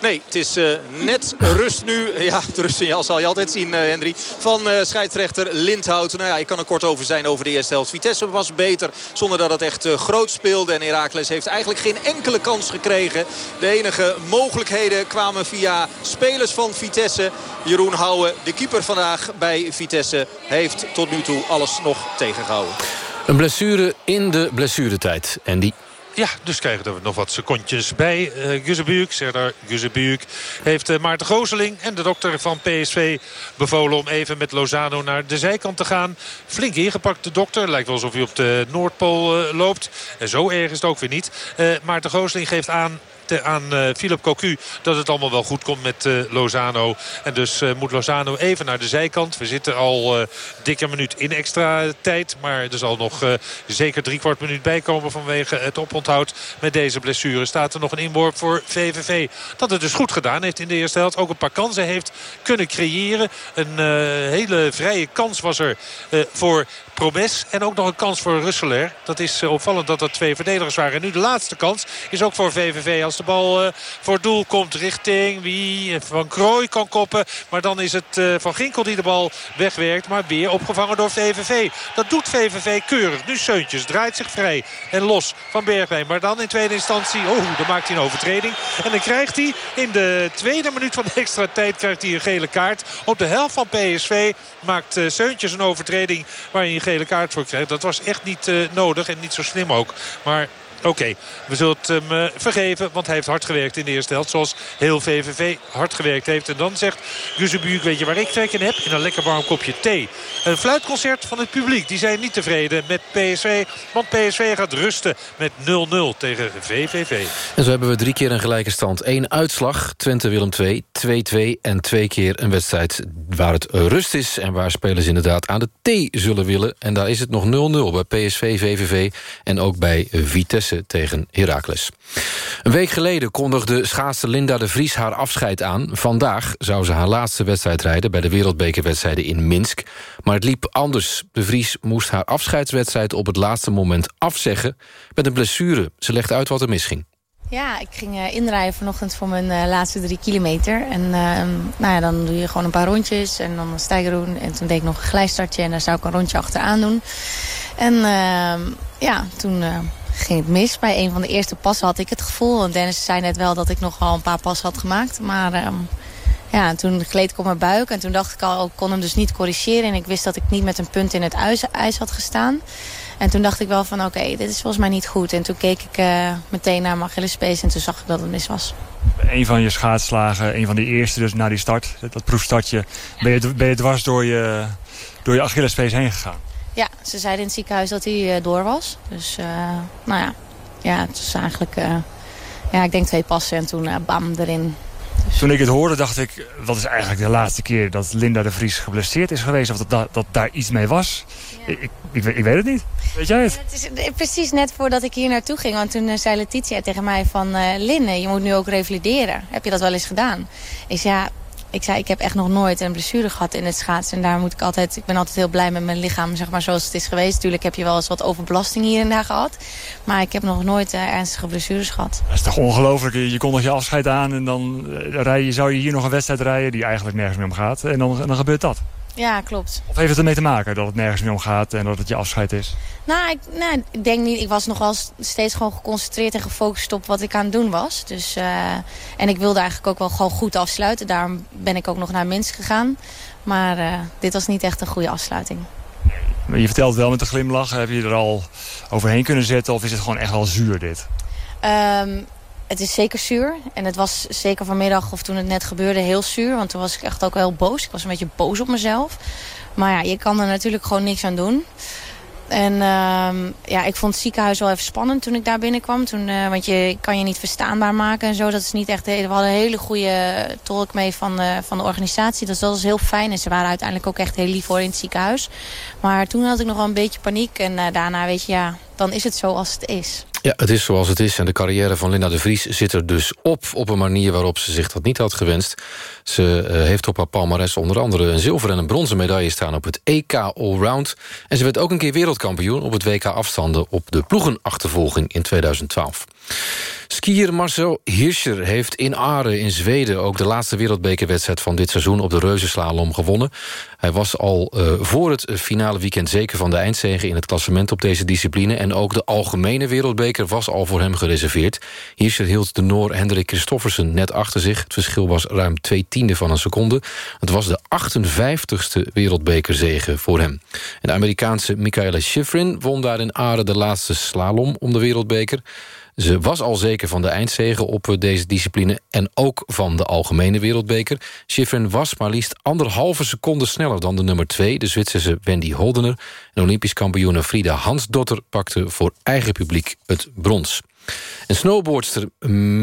Nee, het is eh, net rust nu. Ja, de rustsignaal zal je altijd zien, Henry. Van eh, scheidsrechter Lindhout. Nou ja, ik kan er kort over zijn over de eerste helft. Vitesse was beter zonder dat het echt groot speelde. En Heracles heeft eigenlijk geen enkele kans gekregen. De enige mogelijkheden kwamen via spelers van Vitesse. Jeroen Houwen, de keeper vandaag bij Vitesse, heeft tot nu toe alles nog tegengehouden. Een blessure in de blessuretijd, Andy. Ja, dus krijgen er nog wat secondjes bij. Uh, Guzebuuk, Serdar Guzebuuk, heeft uh, Maarten Gooseling en de dokter van PSV bevolen om even met Lozano naar de zijkant te gaan. Flink ingepakt de dokter. Lijkt wel alsof hij op de Noordpool uh, loopt. En zo erg is het ook weer niet. Maarten Gooseling geeft aan aan uh, Philip Cocu dat het allemaal wel goed komt met uh, Lozano. En dus uh, moet Lozano even naar de zijkant. We zitten al dikke minuut in extra tijd. Maar er zal nog zeker drie kwart minuut bij komen vanwege het oponthoud met deze blessure. Staat er nog een inworp voor VVV. Dat het dus goed gedaan heeft in de eerste helft. Ook een paar kansen heeft kunnen creëren. Een hele vrije kans was er voor Promes. En ook nog een kans voor Russeler. Dat is opvallend dat dat twee verdedigers waren. En nu de laatste kans is ook voor VVV. Als de bal uh, voor doel komt richting wie Van Krooi kan koppen. Maar dan is het uh, Van Ginkel die de bal wegwerkt. Maar weer opgevangen door VVV. Dat doet VVV keurig. Nu Seuntjes draait zich vrij en los van Bergwijn. Maar dan in tweede instantie, oh, dan maakt hij een overtreding. En dan krijgt hij in de tweede minuut van de extra tijd krijgt hij een gele kaart. Op de helft van PSV maakt uh, Seuntjes een overtreding waar hij een gele kaart voor krijgt. Dat was echt niet nodig en niet zo slim ook. Maar Oké, we zullen het hem uh, vergeven. Want hij heeft hard gewerkt in de eerste helft. Zoals heel VVV hard gewerkt heeft. En dan zegt Guzebuuk, weet je waar ik trek in heb? In een lekker warm kopje thee. Een fluitconcert van het publiek. Die zijn niet tevreden met PSV. Want PSV gaat rusten met 0-0 tegen VVV. En zo hebben we drie keer een gelijke stand. Eén uitslag, Twente-Willem 2, 2-2. En twee keer een wedstrijd waar het rust is. En waar spelers inderdaad aan de thee zullen willen. En daar is het nog 0-0 bij PSV, VVV en ook bij Vitesse tegen Heracles. Een week geleden kondigde schaatster Linda de Vries haar afscheid aan. Vandaag zou ze haar laatste wedstrijd rijden... bij de wereldbekerwedstrijden in Minsk. Maar het liep anders. De Vries moest haar afscheidswedstrijd op het laatste moment afzeggen... met een blessure. Ze legt uit wat er misging. Ja, ik ging uh, inrijden vanochtend voor mijn uh, laatste drie kilometer. En uh, nou ja, dan doe je gewoon een paar rondjes en dan een stijgeroen. En toen deed ik nog een glijstartje en daar zou ik een rondje achteraan doen. En ja, toen ging het mis. Bij een van de eerste passen had ik het gevoel. Want Dennis zei net wel dat ik nog een paar passen had gemaakt. Maar um, ja, toen gleed ik op mijn buik. En toen dacht ik al, ik kon hem dus niet corrigeren. En ik wist dat ik niet met een punt in het ijs, had gestaan. En toen dacht ik wel van oké, dit is volgens mij niet goed. En toen keek ik uh, meteen naar mijn Achillespees en toen zag ik dat het mis was. Een van je schaatsslagen, een van de eerste dus na die start, dat proefstartje, ben je, ben je dwars door je, door je Achillespees heen gegaan? Ja, ze zeiden in het ziekenhuis dat hij uh, door was. Dus uh, nou ja, ja, het was eigenlijk, uh, ja, ik denk twee passen en toen bam erin. Dus... Toen ik het hoorde dacht ik, wat is eigenlijk de laatste keer dat Linda de Vries geblesseerd is geweest? Of dat, dat, dat daar iets mee was? Ja. Ik, ik, ik, weet het niet. Weet jij het? Ja, het is precies net voordat ik hier naartoe ging. Want toen zei Letitia tegen mij van... Linne, je moet nu ook revalideren. Heb je dat wel eens gedaan? Ik zei, ja, ik zei, ik heb echt nog nooit een blessure gehad in het schaatsen. En daar moet ik altijd, ik ben altijd heel blij met mijn lichaam, zeg maar, zoals het is geweest. Natuurlijk heb je wel eens wat overbelasting hier en daar gehad. Maar ik heb nog nooit uh, ernstige blessures gehad. Dat is toch ongelooflijk. Je kondigt je afscheid aan en dan uh, rij je, zou je hier nog een wedstrijd rijden die eigenlijk nergens meer om gaat. En dan, dan gebeurt dat. Ja, klopt. Of heeft het ermee te maken dat het nergens meer om gaat en dat het je afscheid is? Nou, ik, nou, ik denk niet. Ik was nog wel steeds gewoon geconcentreerd en gefocust op wat ik aan het doen was. Dus, uh, en ik wilde eigenlijk ook wel gewoon goed afsluiten. Daarom ben ik ook nog naar Minsk gegaan. Maar uh, dit was niet echt een goede afsluiting. Je vertelt wel met een glimlach. Heb je er al overheen kunnen zetten of is het gewoon echt wel zuur dit? Um, het is zeker zuur. En het was zeker vanmiddag, of toen het net gebeurde, heel zuur. Want toen was ik echt ook wel heel boos. Ik was een beetje boos op mezelf. Maar ja, je kan er natuurlijk gewoon niks aan doen. En uh, ja, ik vond het ziekenhuis wel even spannend toen ik daar binnenkwam. Toen, uh, want je kan je niet verstaanbaar maken en zo. Dat is niet echt, we hadden een hele goede tolk mee van, uh, van de organisatie. Dus dat was heel fijn. En ze waren uiteindelijk ook echt heel lief voor in het ziekenhuis. Maar toen had ik nog wel een beetje paniek. En uh, daarna weet je, ja, dan is het zo als het is. Ja, het is zoals het is. En de carrière van Linda de Vries zit er dus op... op een manier waarop ze zich dat niet had gewenst. Ze uh, heeft op haar palmares onder andere een zilveren en een bronzen medaille staan... op het EK Allround. En ze werd ook een keer wereldkampioen op het WK afstanden... op de ploegenachtervolging in 2012. Skier Marcel Hirscher heeft in Aare in Zweden... ook de laatste wereldbekerwedstrijd van dit seizoen... op de reuzenslalom gewonnen. Hij was al uh, voor het finale weekend zeker van de eindzege... in het klassement op deze discipline. En ook de algemene wereldbeker was al voor hem gereserveerd. Hirscher hield de Noor Hendrik Christoffersen net achter zich. Het verschil was ruim twee tiende van een seconde. Het was de 58ste wereldbekerzege voor hem. En de Amerikaanse Michaela Schifrin won daar in Aare... de laatste slalom om de wereldbeker. Ze was al zeker van de eindzegen op eh, deze discipline... en ook van de algemene wereldbeker. Schifrin was maar liefst anderhalve seconde sneller dan de nummer 2... de Zwitserse Wendy Holdener. En Olympisch kampioene Frida Hansdotter pakte voor eigen publiek het brons. En snowboardster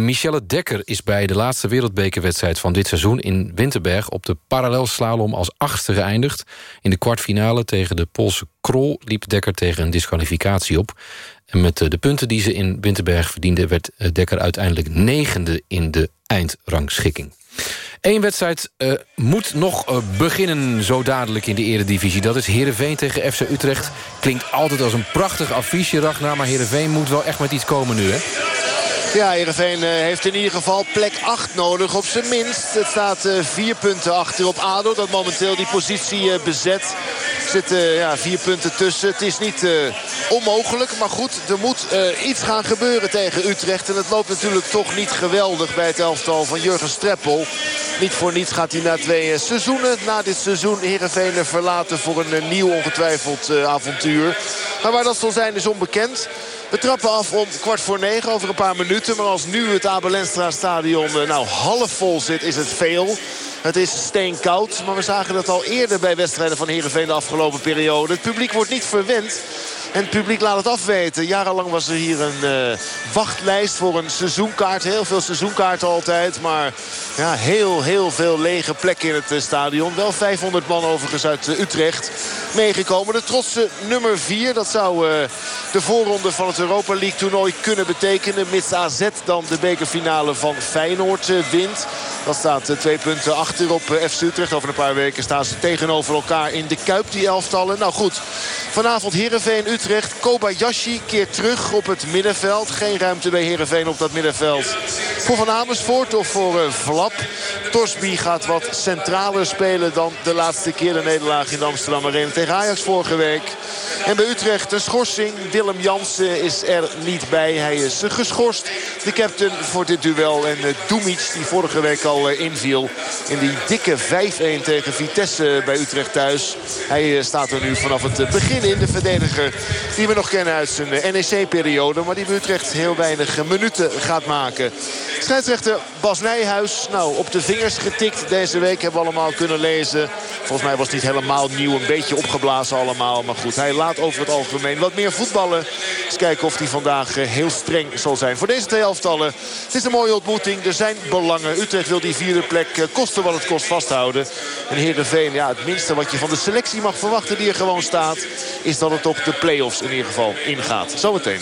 Michelle Dekker is bij de laatste wereldbekerwedstrijd van dit seizoen in Winterberg op de parallelslalom als achtste geëindigd. In de kwartfinale tegen de Poolse Krol liep Dekker tegen een disqualificatie op. En met eh, de punten die ze in Winterberg verdiende werd eh, Dekker uiteindelijk negende in de eindrangschikking. Eén wedstrijd uh, moet nog beginnen zo dadelijk in de eredivisie. Dat is Heerenveen tegen FC Utrecht. Klinkt altijd als een prachtig affiche, Ragnar. Maar Heerenveen moet wel echt met iets komen nu, hè? Ja, Heerenveen heeft in ieder geval plek 8 nodig op zijn minst. Het staat vier punten achter op ADO dat momenteel die positie bezet. Er zitten ja, vier punten tussen. Het is niet onmogelijk, maar goed, er moet iets gaan gebeuren tegen Utrecht. En het loopt natuurlijk toch niet geweldig bij het elftal van Jurgen Streppel. Niet voor niets gaat hij na twee seizoenen, na dit seizoen Heerenveen verlaten voor een nieuw ongetwijfeld avontuur. Maar waar dat zal zijn is onbekend. We trappen af om kwart voor negen over een paar minuten. Maar als nu het Abelenstra stadion nou half vol zit is het veel. Het is steenkoud, maar we zagen dat al eerder bij wedstrijden van Heerenveen de afgelopen periode. Het publiek wordt niet verwend. En het publiek laat het afweten. Jarenlang was er hier een uh, wachtlijst voor een seizoenkaart. Heel veel seizoenkaarten altijd. Maar ja, heel, heel veel lege plekken in het uh, stadion. Wel 500 man overigens uit uh, Utrecht meegekomen. De trotse nummer 4. Dat zou de voorronde van het Europa League toernooi kunnen betekenen. Mits AZ dan de bekerfinale van Feyenoord wint. Dat staat twee punten achter op FC Utrecht. Over een paar weken staan ze tegenover elkaar in de Kuip, die elftallen. Nou goed, vanavond Heerenveen Utrecht. Kobayashi keert terug op het middenveld. Geen ruimte bij Heerenveen op dat middenveld. Voor Van Amersfoort of voor uh, Vlap. Torsby gaat wat centraler spelen dan de laatste keer de nederlaag in de Amsterdam Arena tegen Ajax vorige week. En bij Utrecht een schorsing. Willem Jansen is er niet bij. Hij is geschorst. De captain voor dit duel. En Dumic die vorige week al uh, inviel in die dikke 5-1 tegen Vitesse bij Utrecht thuis. Hij staat er nu vanaf het begin in. De verdediger die we nog kennen uit zijn NEC-periode. Maar die bij Utrecht heel weinig minuten gaat maken. Scheidsrechter Bas Nijhuis. Nou, op de vingers getikt deze week hebben we allemaal kunnen lezen. Volgens mij was het niet helemaal nieuw. Een beetje opgeblazen allemaal. Maar goed, hij laat over het algemeen wat meer voetballen. Eens kijken of hij vandaag heel streng zal zijn. Voor deze twee elftallen. Het is een mooie ontmoeting. Er zijn belangen. Utrecht wil die vierde plek kosten wat het kost vasthouden. En Heerenveen, ja, het minste wat je van de selectie mag verwachten die er gewoon staat... is dat het op de play-offs in ieder geval ingaat. Zometeen.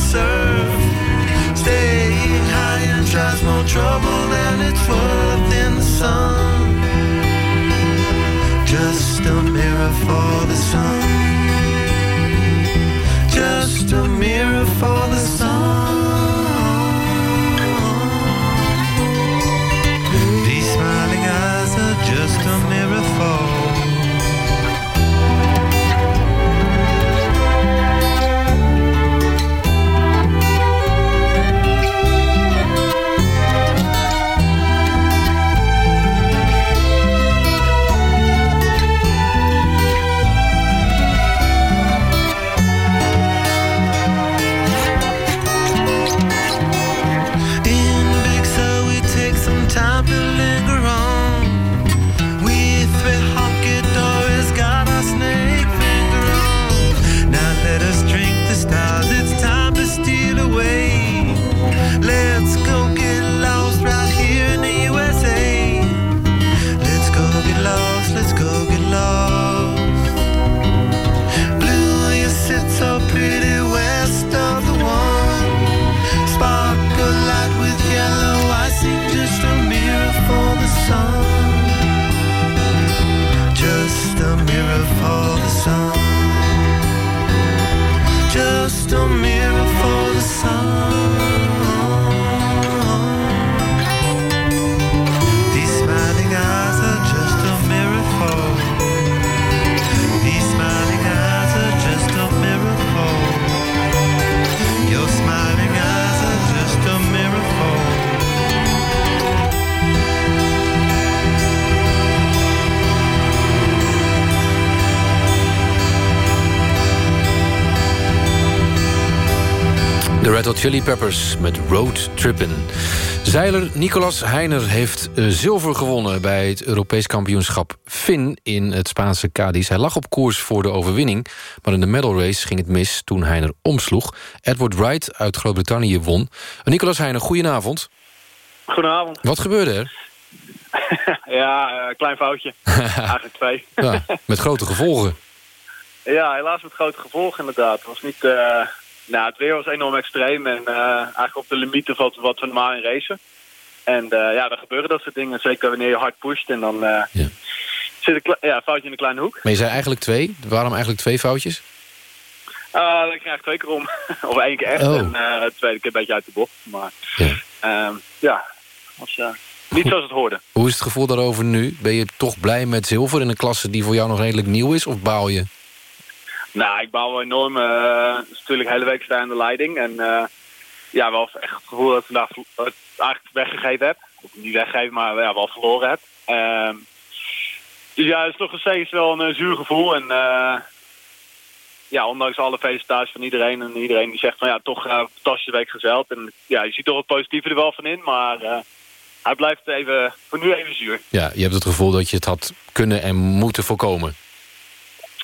Just a mirror for the sun. Just a mirror for the sun. Chili Peppers met Road Trippin'. Zeiler Nicolas Heiner heeft eh, zilver gewonnen... bij het Europees kampioenschap FIN in het Spaanse Cadiz. Hij lag op koers voor de overwinning... maar in de medal race ging het mis toen Heiner omsloeg. Edward Wright uit Groot-Brittannië won. Nicolas Heiner, goedenavond. Goedenavond. Wat gebeurde er? ja, een klein foutje. Eigenlijk twee. Ja, met grote gevolgen. ja, helaas met grote gevolgen inderdaad. Het was niet... eh, nou, het weer was enorm extreem en eh, eigenlijk op de limieten van wat we normaal in racen. En eh, ja, dan gebeuren dat soort dingen. Zeker wanneer je hard pusht en dan eh, zit een ja, foutje in een kleine hoek. Maar je zei eigenlijk twee. Waarom eigenlijk twee foutjes? Ik ging eigenlijk twee keer om. of één keer echt. Oh. En de tweede keer een beetje uit de bocht. Maar ja, ja was eh, niet zoals het hoorde. Hoe is het gevoel daarover nu? Ben je toch blij met zilver in een klasse die voor jou nog redelijk nieuw is? Of baal je? Nou, ik wel enorm. eh, het is natuurlijk de hele week staan in de leiding. En eh, ja, wel echt het gevoel dat ik vandaag het eigenlijk weggegeven heb. Niet weggegeven, maar ja, wel verloren heb. Ehm, dus ja, het is toch nog steeds wel een eh, zuur gevoel. En eh, ja, ondanks alle felicitaties van iedereen. En iedereen die zegt van ja, toch eh, een fantastische week gezeild. En ja, je ziet toch het positieve er wel van in. Maar eh, hij blijft even, voor nu even zuur. Ja, je hebt het gevoel dat je het had kunnen en moeten voorkomen.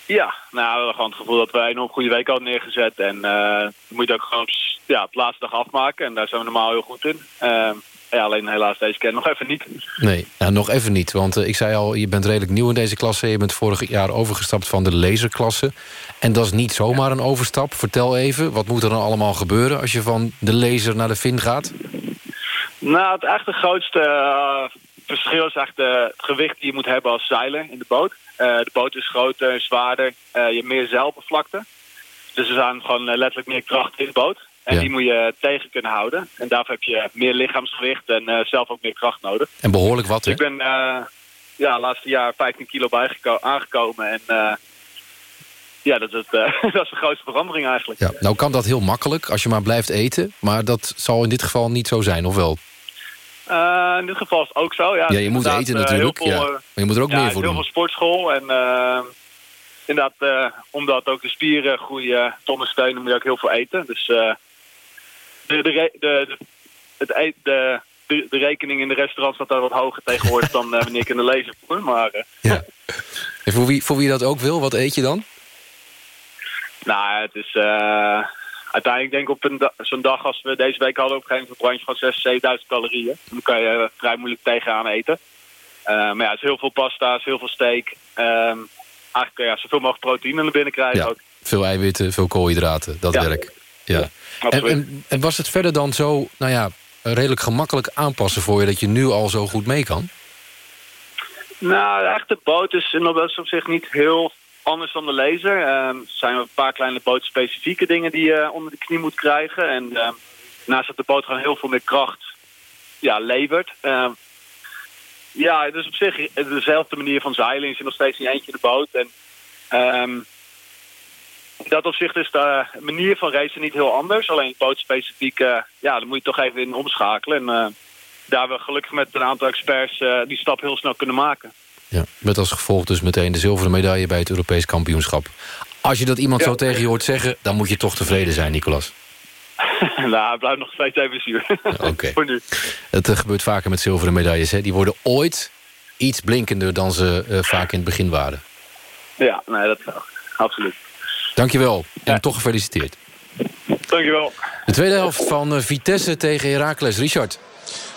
Ja, nou, we hadden gewoon het gevoel dat we een goede week hadden neergezet. En eh dat moet je ook gewoon op ja, op de laatste dag afmaken. En daar zijn we normaal heel goed in. Ehm, ja, alleen helaas deze keer nog even niet. Nee, nou, nog even niet. Want eh, ik zei al, je bent redelijk nieuw in deze klasse. Je bent vorig jaar overgestapt van de laserklasse. En dat is niet zomaar een overstap. Vertel even, wat moet er dan allemaal gebeuren... als je van de laser naar de fin gaat? Nou, het echt de grootste eh, verschil is echt eh, het gewicht die je moet hebben als zeiler in de boot. Eh, de boot is groter, zwaarder, eh, je hebt meer zeiloppervlakte. Dus er zijn gewoon eh, letterlijk meer kracht in de boot. En Ja. die moet je tegen kunnen houden. En daarvoor heb je meer lichaamsgewicht en zelf ook meer kracht nodig. En behoorlijk wat, hè? Ik ben ja, laatste jaar 15 kilo aangekomen. En ja, dat dat is de grootste verandering eigenlijk. Ja, nou kan dat heel makkelijk als je maar blijft eten. Maar dat zal in dit geval niet zo zijn, of wel? Eh, in dit geval is het ook zo. Ja, Ja, je moet eten eh, natuurlijk, heel veel, ja. eh, Maar je moet er ook ja, meer voor heel doen. veel sportschool. En eh, inderdaad, omdat ook de spieren groeien te ondersteunen, moet je ook heel veel eten. Dus eh, de, de, de, de, het eet, de, de, de rekening in de restaurant staat daar wat hoger tegenwoordig dan wanneer ik in de lezer voer. Maar En voor wie, voor wie dat ook wil, wat eet je dan? nou, het is eh, uiteindelijk denk ik op een da- zo'n dag als we deze week hadden, op een gegeven moment brand je gewoon 6.000, 7000 calorieën. Dan kan je eh, vrij moeilijk tegenaan eten. Eh, maar ja, het is heel veel pasta's, heel veel steak. Ehm eigenlijk ja, zoveel mogelijk proteïne naar binnen krijgen Ja, ook. veel eiwitten, veel koolhydraten, dat Ja. werk. Ja. En, en, en was het verder dan zo, nou ja, redelijk gemakkelijk aanpassen voor je... dat je nu al zo goed mee kan? Nou, de echte boot is in dat op zich niet heel anders dan de laser. Ehm, er zijn een paar kleine bootspecifieke dingen die je onder de knie moet krijgen. En ehm, naast dat de boot gewoon heel veel meer kracht ja, levert. Ehm, ja, dus op zich dezelfde manier van zeilen. Je zit nog steeds in je eentje in de boot. En ehm, in dat opzicht is de manier van racen niet heel anders. Alleen bootspecifiek, ja, daar moet je toch even in omschakelen. En eh, daar hebben we gelukkig met een aantal experts eh, die stap heel snel kunnen maken. Ja, met als gevolg dus meteen de zilveren medaille bij het Europees kampioenschap. Als je dat iemand Ja. zo tegen je hoort zeggen... dan moet je toch tevreden zijn, Nicolas. nou, het blijft nog steeds even zuur. Oké. Voor nu. Het eh, gebeurt vaker met zilveren medailles. Hè. Die worden ooit iets blinkender dan ze eh, vaak in het begin waren. Ja, nee, dat wel. Absoluut. Dankjewel en toch gefeliciteerd. Dankjewel. De tweede helft van eh, Vitesse tegen Heracles. Richard.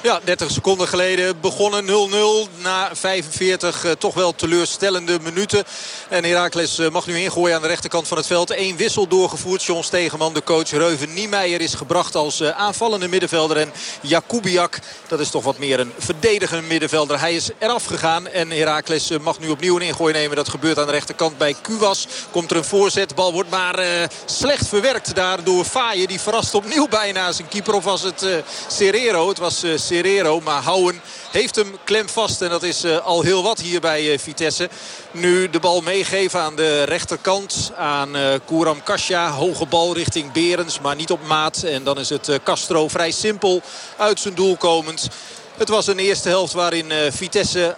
Ja, 30 seconden geleden begonnen 0-0. Na 45 uh, toch wel teleurstellende minuten. En Heracles uh, mag nu ingooien aan de rechterkant van het veld. Eén wissel doorgevoerd. John Stegeman, de coach Reuven Niemeyer is gebracht als uh, aanvallende middenvelder. En Jakubiak, dat is toch wat meer een verdedigende middenvelder. Hij is eraf gegaan en Heracles mag nu opnieuw een ingooi nemen. Dat gebeurt aan de rechterkant bij Kuwas. Komt er een voorzet. Bal wordt maar slecht verwerkt daar door Faaien. Die verrast opnieuw bijna zijn keeper. Of was het Serrero? Het was Serrero. Maar Houwen heeft hem klem vast. En dat is uh, al heel wat hier bij uh, Vitesse. Nu de bal meegeven aan de rechterkant. Aan uh, Kouram Kasja. Hoge bal richting Berens. Maar niet op maat. En dan is het Castro vrij simpel uit zijn doel komend. Het was een eerste helft waarin Vitesse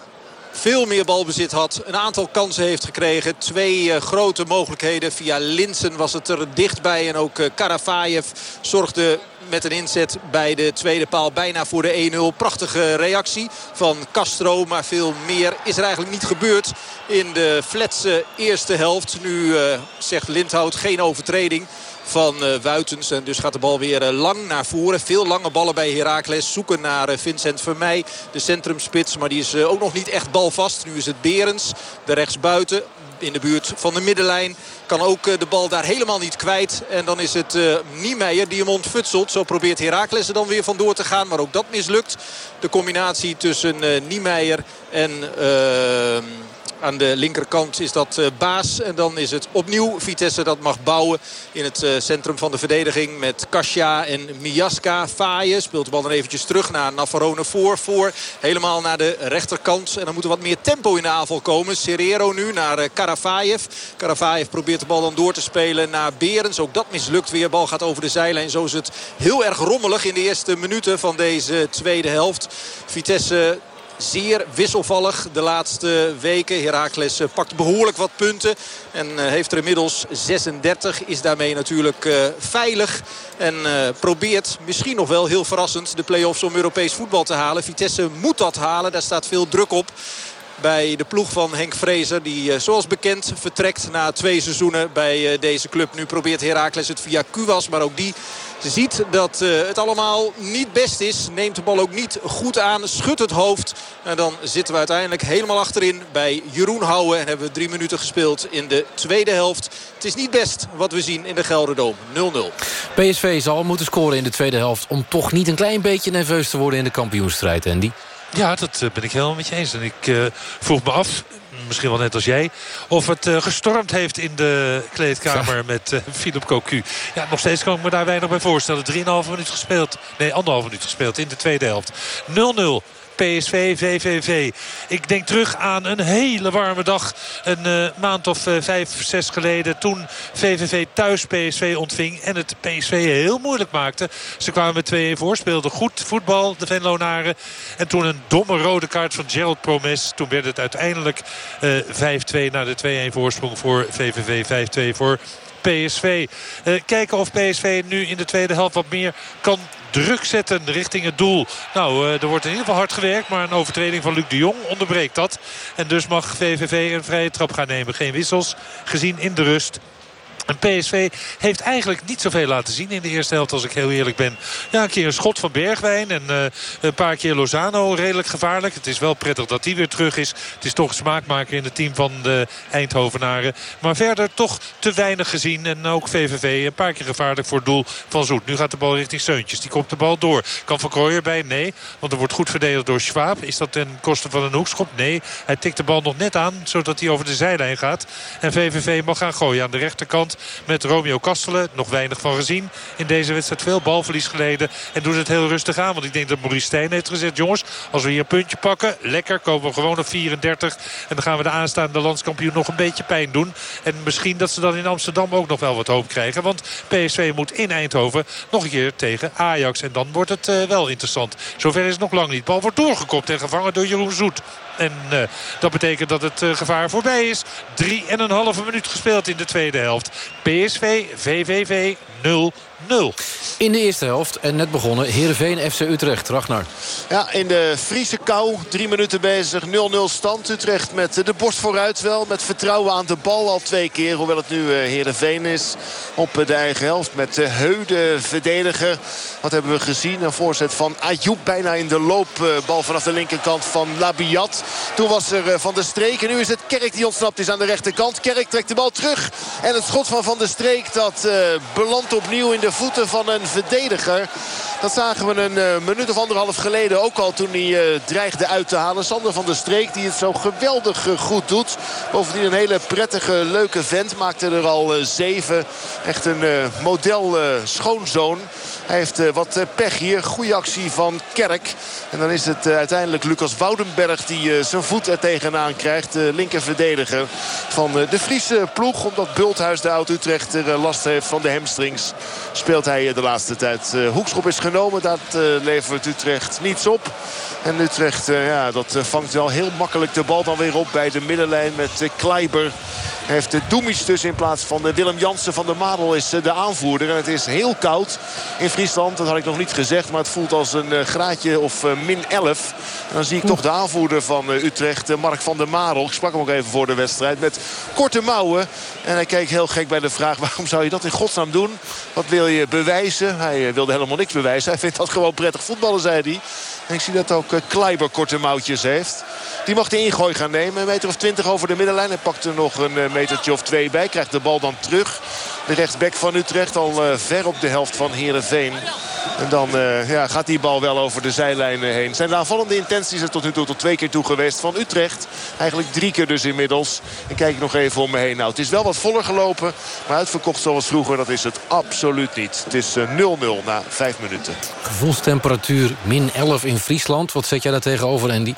veel meer balbezit had. Een aantal kansen heeft gekregen. Twee grote mogelijkheden. Via Linsen was het er dichtbij. En ook uh, Karavaev zorgde met een inzet bij de tweede paal bijna voor de 1-0. Prachtige reactie van Castro. Maar veel meer is er eigenlijk niet gebeurd in de fletse eerste helft. Nu uh, zegt Lindhout geen overtreding van uh, Wuitens. En dus gaat de bal weer uh, lang naar voren. Veel lange ballen bij Heracles. Zoeken naar Vincent Vermeij, de centrumspits. Maar die is ook nog niet echt balvast. Nu is het Berens, de rechtsbuiten in de buurt van de middenlijn. Kan ook de bal daar helemaal niet kwijt. En dan is het uh, Niemeyer die hem ontfutselt. Zo probeert Heracles er dan weer vandoor te gaan. Maar ook dat mislukt. De combinatie tussen uh, Niemeyer en... Uh, aan de linkerkant is dat uh, Baas. En dan is het opnieuw Vitesse dat mag bouwen in het uh, centrum van de verdediging. Met Kasia en Miaska. Faaien speelt de bal dan eventjes terug naar Navarone voor. Voor helemaal naar de rechterkant. En dan moet er wat meer tempo in de aanval komen. Serrero nu naar uh, Karavaev. Karavaev probeert de bal dan door te spelen naar Berens. Ook dat mislukt weer. Bal gaat over de zijlijn. Zo is het heel erg rommelig in de eerste minuten van deze tweede helft. Vitesse zeer wisselvallig de laatste weken. Heracles eh, pakt behoorlijk wat punten. En uh, heeft er inmiddels 36. Is daarmee natuurlijk uh, veilig. En probeert misschien nog wel heel verrassend de play-offs om Europees voetbal te halen. Vitesse moet dat halen. Daar staat veel druk op bij de ploeg van Henk Vrezer. Die zoals bekend vertrekt na twee seizoenen bij deze club. Nu probeert Heracles het via Kuwas. Maar ook die ziet dat uh, het allemaal niet best is. Neemt de bal ook niet goed aan. Schudt het hoofd. En dan zitten we uiteindelijk helemaal achterin bij Jeroen Houwen. En hebben we drie minuten gespeeld in de tweede helft. Het is niet best wat we zien in de Gelderdoom. 0-0. PSV zal moeten scoren in de tweede helft... om toch niet een klein beetje nerveus te worden in de kampioenstrijd, Andy. Ja, dat uh, ben ik helemaal met je eens. En ik uh, vroeg me af, misschien wel net als jij... of het uh, gestormd heeft in de kleedkamer ja. met uh, Philip Cocu. Ja, nog steeds kan ik me daar weinig bij voorstellen. 3,5 minuut gespeeld. Nee, 1,5 minuut gespeeld in de tweede helft. 0-0. PSV, VVV. Ik denk terug aan een hele warme dag. Een uh, maand of uh, vijf, zes geleden. Toen VVV thuis PSV ontving. En het PSV heel moeilijk maakte. Ze kwamen met 2-1 voor. Speelden goed voetbal, de Venlonaren. En toen een domme rode kaart van Gerald Promes. Toen werd het uiteindelijk uh, 5-2 naar de 2-1 voorsprong voor VVV. 5-2 voor PSV. Kijken of PSV nu in de tweede helft wat meer kan druk zetten richting het doel. Nou, uh, er wordt in ieder geval hard gewerkt. Maar een overtreding van Luc de Jong onderbreekt dat. En dus mag VVV een vrije trap gaan nemen. Geen wissels gezien in de rust. En PSV heeft eigenlijk niet zoveel laten zien in de eerste helft als ik heel eerlijk ben. Ja, een keer een schot van Bergwijn en uh, een paar keer Lozano redelijk gevaarlijk. Het is wel prettig dat die weer terug is. Het is toch smaakmaker in het team van de Eindhovenaren. Maar verder toch te weinig gezien. En ook VVV een paar keer gevaarlijk voor het doel van Zoet. Nu gaat de bal richting Seuntjes. Die komt de bal door. Kan Van Krooijer bij? Nee. Want er wordt goed verdedigd door Schwab. Is dat ten koste van een hoekschop? Nee. Hij tikt de bal nog net aan zodat hij over de zijlijn gaat. En VVV mag gaan gooien aan de rechterkant met Romeo Kastelen. Nog weinig van gezien in deze wedstrijd. Veel balverlies geleden. En doet het heel rustig aan. Want ik denk dat Maurice Stijn heeft gezegd. Jongens, als we hier een puntje pakken. Lekker, komen we gewoon op 34. En dan gaan we de aanstaande landskampioen nog een beetje pijn doen. En misschien dat ze dan in Amsterdam ook nog wel wat hoop krijgen. Want PSV moet in Eindhoven nog een keer tegen Ajax. En dan wordt het uh, wel interessant. Zover is het nog lang niet. Bal wordt doorgekopt en gevangen door Jeroen Zoet. En uh, dat betekent dat het uh, gevaar voorbij is. Drie en een halve minuut gespeeld in de tweede helft. PSV, VVV 0-0. In de eerste helft en net begonnen Heerenveen FC Utrecht. Ragnar. Ja, in de Friese kou. Drie minuten bezig. 0-0 stand. Utrecht met de borst vooruit wel. Met vertrouwen aan de bal al twee keer. Hoewel het nu eh, Heerenveen is. Op de eigen helft met de Heude verdediger. Wat hebben we gezien? Een voorzet van Ayoub bijna in de loopbal vanaf de linkerkant van Labiat. Toen was er eh, Van der Streek. En nu is het Kerk die ontsnapt is aan de rechterkant. Kerk trekt de bal terug. En het schot van Van der Streek dat uh, belandt opnieuw in de voeten van een verdediger. Dat zagen we een uh, minuut of anderhalf geleden ook al toen hij uh, dreigde uit te halen. Sander van der Streek die het zo geweldig uh, goed doet. Bovendien een hele prettige, leuke vent. Maakte er al zeven. Echt een model schoonzoon. Hij heeft wat pech hier. Goede actie van Kerk. En dan is het uiteindelijk Lucas Woudenberg die zijn voet er tegenaan krijgt. De linker verdediger van de Friese ploeg. Omdat Bulthuis de oud-Utrechter last heeft van de hamstrings. Speelt hij de laatste tijd. Hoekschop is genomen. Dat levert Utrecht niets op. En Utrecht ja, dat vangt wel heel makkelijk de bal dan weer op bij de middenlijn met Kleiber. Heeft de Doemies dus in plaats van de Willem Jansen van de Madel is de aanvoerder. En het is heel koud in Friesland. Dat had ik nog niet gezegd. Maar het voelt als een graadje of min 11. En dan zie ik toch de aanvoerder van Utrecht, Mark van der Madel. Ik sprak hem ook even voor de wedstrijd. Met korte mouwen. En hij keek heel gek bij de vraag waarom zou je dat in godsnaam doen? Wat wil je bewijzen? Hij wilde helemaal niks bewijzen. Hij vindt dat gewoon prettig voetballen, zei hij. Ik zie dat ook Kleiber korte mouwtjes heeft. Die mag de ingooi gaan nemen. Een meter of twintig over de middenlijn. Hij pakt er nog een metertje of twee bij. Krijgt de bal dan terug. De rechtsback van Utrecht al uh, ver op de helft van Heerenveen. En dan uh, ja, gaat die bal wel over de zijlijnen heen. Zijn de aanvallende intenties er tot nu toe tot twee keer toe geweest van Utrecht. Eigenlijk drie keer dus inmiddels. En kijk ik nog even om me heen. Nou, het is wel wat voller gelopen. Maar uitverkocht zoals vroeger, dat is het absoluut niet. Het is 0-0 uh, na vijf minuten. Gevoelstemperatuur min 11 in Friesland. Wat zet jij daar tegenover, Andy?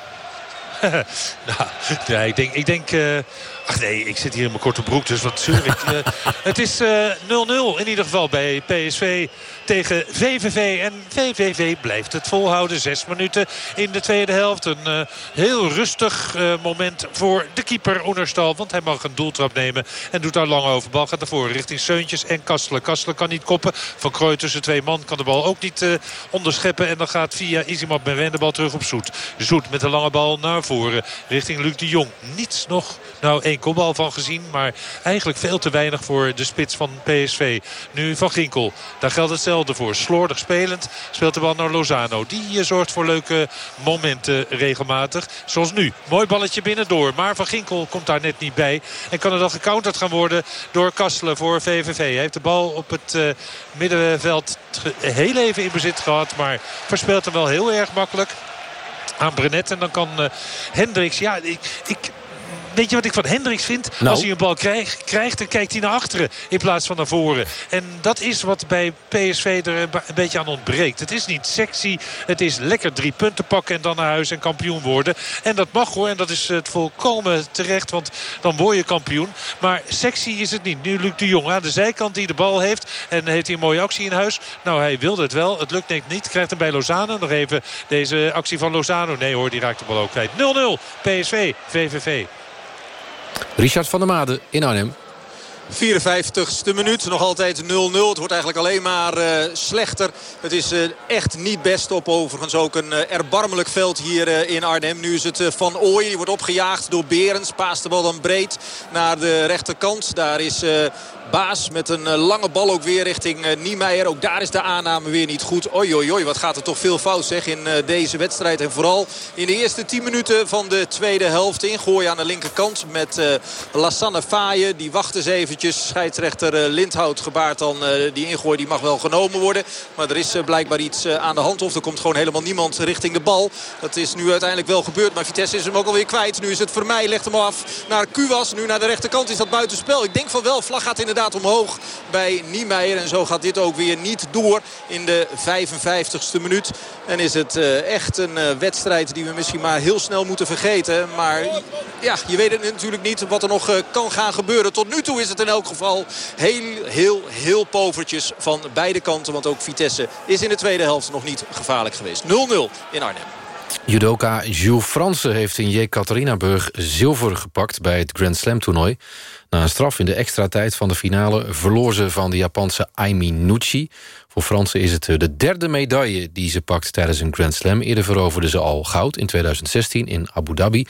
nou, ja, ik denk... Ik denk uh... Ach nee, ik zit hier in mijn korte broek, dus wat zeur ik. uh, het is 0-0 uh, in ieder geval bij PSV tegen VVV. En VVV blijft het volhouden. Zes minuten in de tweede helft. Een uh, heel rustig uh, moment voor de keeper Oenerstal. Want hij mag een doeltrap nemen en doet daar lang over. Bal gaat ervoor richting Seuntjes en Kastelen. Kastelen kan niet koppen. Van Krooi tussen twee man kan de bal ook niet uh, onderscheppen. En dan gaat via Izimab Benwen de bal terug op Zoet. Zoet met de lange bal naar voren richting Luc de Jong. Niets nog. Nou, één kopbal van gezien. Maar eigenlijk veel te weinig voor de spits van PSV. Nu Van Ginkel. Daar geldt hetzelfde voor. Slordig spelend speelt de bal naar Lozano. Die zorgt voor leuke momenten regelmatig. Zoals nu. Mooi balletje binnendoor. Maar Van Ginkel komt daar net niet bij. En kan er dan gecounterd gaan worden door Kastelen voor VVV. Hij heeft de bal op het uh, middenveld heel even in bezit gehad. Maar verspeelt hem wel heel erg makkelijk aan Brenet. En dan kan uh, Hendricks... Ja, ik, ik weet je wat ik van Hendricks vind? Nou. Als hij een bal krijgt, krijgt, dan kijkt hij naar achteren in plaats van naar voren. En dat is wat bij PSV er een beetje aan ontbreekt. Het is niet sexy. Het is lekker drie punten pakken en dan naar huis en kampioen worden. En dat mag hoor. En dat is het volkomen terecht. Want dan word je kampioen. Maar sexy is het niet. Nu Luc de Jong aan de zijkant die de bal heeft. En heeft hij een mooie actie in huis. Nou, hij wilde het wel. Het lukt niet. Krijgt hem bij Lozano. Nog even deze actie van Lozano. Nee hoor, die raakt de bal ook kwijt. 0-0 PSV, VVV. Richard van der Made in Arnhem. 54ste minuut, nog altijd 0-0. Het wordt eigenlijk alleen maar uh, slechter. Het is uh, echt niet best op overigens ook een uh, erbarmelijk veld hier in Arnhem. Nu is het Van Ooyen, die wordt opgejaagd door Berens. Paast de bal dan breed naar de rechterkant. Daar is Baas met een lange bal ook weer richting Niemeyer. Ook daar is de aanname weer niet goed. Oei, oei, oei, wat gaat er toch veel fout zeg in deze wedstrijd. En vooral in de eerste 10 minuten van de tweede helft. Ingooien aan de linkerkant met Lassanne Faaien. Die wacht eens even eventjes. Scheidsrechter Lindhout gebaart dan die ingooi. Die mag wel genomen worden. Maar er is blijkbaar iets aan de hand. Of er komt gewoon helemaal niemand richting de bal. Dat is nu uiteindelijk wel gebeurd. Maar Vitesse is hem ook alweer kwijt. Nu is het voor mij. Legt hem af naar Kuwas. Nu naar de rechterkant is dat buitenspel. Ik denk van wel. Vlag gaat inderdaad omhoog bij Niemeyer. En zo gaat dit ook weer niet door in de 55ste minuut. En is het echt een wedstrijd die we misschien maar heel snel moeten vergeten. Maar ja, je weet het natuurlijk niet wat er nog kan gaan gebeuren. Tot nu toe is het in elk geval heel, heel, heel povertjes van beide kanten. Want ook Vitesse is in de tweede helft nog niet gevaarlijk geweest. 0-0 in Arnhem. Judoka Jules Franse heeft in Jekaterinburg zilver gepakt... bij het Grand Slam toernooi. Na een straf in de extra tijd van de finale... verloor ze van de Japanse Aimi Nucci. Voor Fransen is het de derde medaille die ze pakt tijdens een Grand Slam. Eerder veroverde ze al goud in 2016 in Abu Dhabi.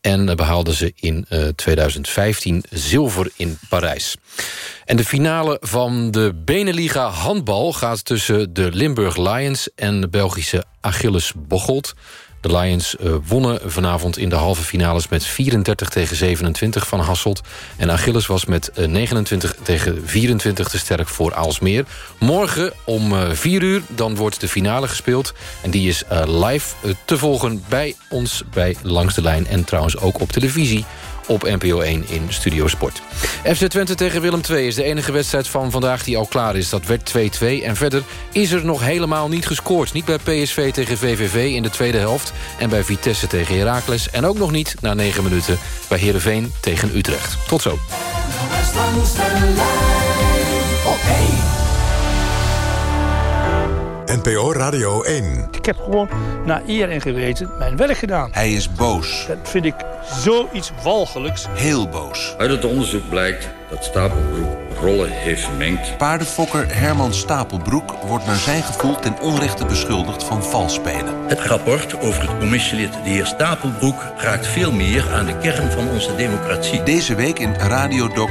En behaalde ze in 2015 zilver in Parijs. En de finale van de Beneliga handbal gaat tussen de Limburg Lions... en de Belgische Achilles Bocholt. De Lions uh, wonnen vanavond in de halve finales met 34 tegen 27 van Hasselt. En Achilles was met uh, 29 tegen 24 te sterk voor Aalsmeer. Morgen om uh, 4 uur dan wordt de finale gespeeld. En die is live te volgen bij ons bij Langs de Lijn. En trouwens ook op televisie op NPO 1 in Studio Sport. FC Twente tegen Willem II is de enige wedstrijd van vandaag die al klaar is. Dat werd 2-2 en verder is er nog helemaal niet gescoord. Niet bij PSV tegen VVV in de tweede helft... en bij Vitesse tegen Heracles. En ook nog niet na 9 minuten bij Heerenveen tegen Utrecht. Tot zo. NPO Radio 1. Ik heb gewoon naar eer en geweten mijn werk gedaan. Hij is boos. Dat vind ik zoiets walgelijks. Heel boos. Uit het onderzoek blijkt dat Stapelbroek rollen heeft vermengd. Paardenfokker Herman Stapelbroek wordt naar zijn gevoel ten onrechte beschuldigd van vals spelen. Het rapport over het commissielid de heer Stapelbroek raakt veel meer aan de kern van onze democratie. Deze week in Radio Doc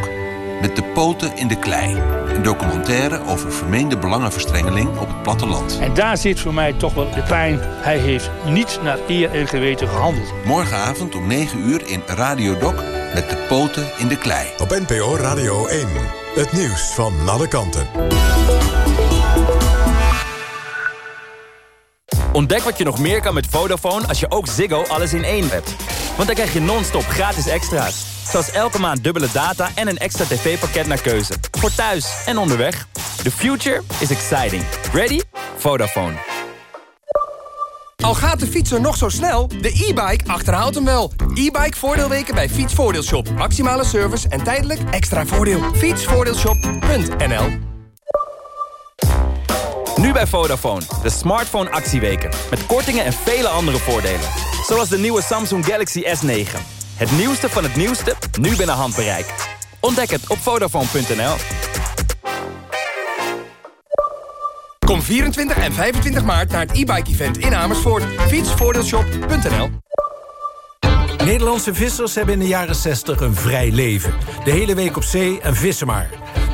met de poten in de klei. Een documentaire over vermeende belangenverstrengeling op het platteland. En daar zit voor mij toch wel de pijn. Hij heeft niet naar eer en geweten gehandeld. Morgenavond om 9 uur in Radio Doc met de poten in de klei. Op NPO Radio 1. Het nieuws van alle kanten. Ontdek wat je nog meer kan met Vodafone als je ook Ziggo alles in één hebt. Want dan krijg je non-stop gratis extra's. Zoals elke maand dubbele data en een extra tv-pakket naar keuze. Voor thuis en onderweg. The future is exciting. Ready? Vodafone. Al gaat de fietser nog zo snel, de e-bike achterhaalt hem wel. E-bike voordeelweken bij Fietsvoordeelshop. Maximale service en tijdelijk extra voordeel. Fietsvoordeelshop.nl Nu bij Vodafone, de smartphone actieweken. Met kortingen en vele andere voordelen. Zoals de nieuwe Samsung Galaxy S9. Het nieuwste van het nieuwste, nu binnen handbereik. Ontdek het op Vodafone.nl. Kom 24 en 25 maart naar het e-bike event in Amersfoort. Fietsvoordeelshop.nl Nederlandse vissers hebben in de jaren 60 een vrij leven. De hele week op zee en vissen maar.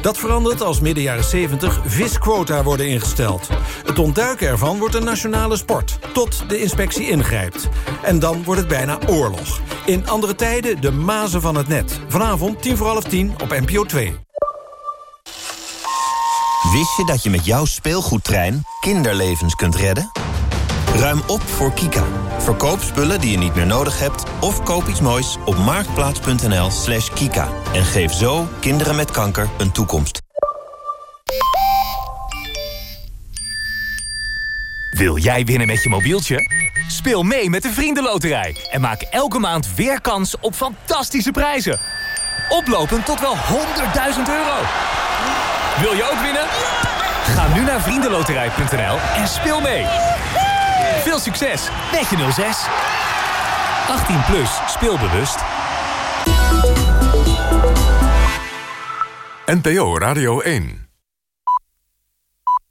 Dat verandert als midden jaren 70 visquota worden ingesteld. Het ontduiken ervan wordt een nationale sport, tot de inspectie ingrijpt. En dan wordt het bijna oorlog. In andere tijden de mazen van het net. Vanavond tien voor half tien op NPO 2. Wist je dat je met jouw speelgoedtrein kinderlevens kunt redden? Ruim op voor Kika. Verkoop spullen die je niet meer nodig hebt... of koop iets moois op marktplaats.nl slash kika. En geef zo kinderen met kanker een toekomst. Wil jij winnen met je mobieltje? Speel mee met de Vriendenloterij. En maak elke maand weer kans op fantastische prijzen. Oplopend tot wel 100.000 euro. Wil je ook winnen? Ga nu naar vriendenloterij.nl en speel mee. Veel succes met je 06. 18 plus, speelbewust. NPO Radio 1.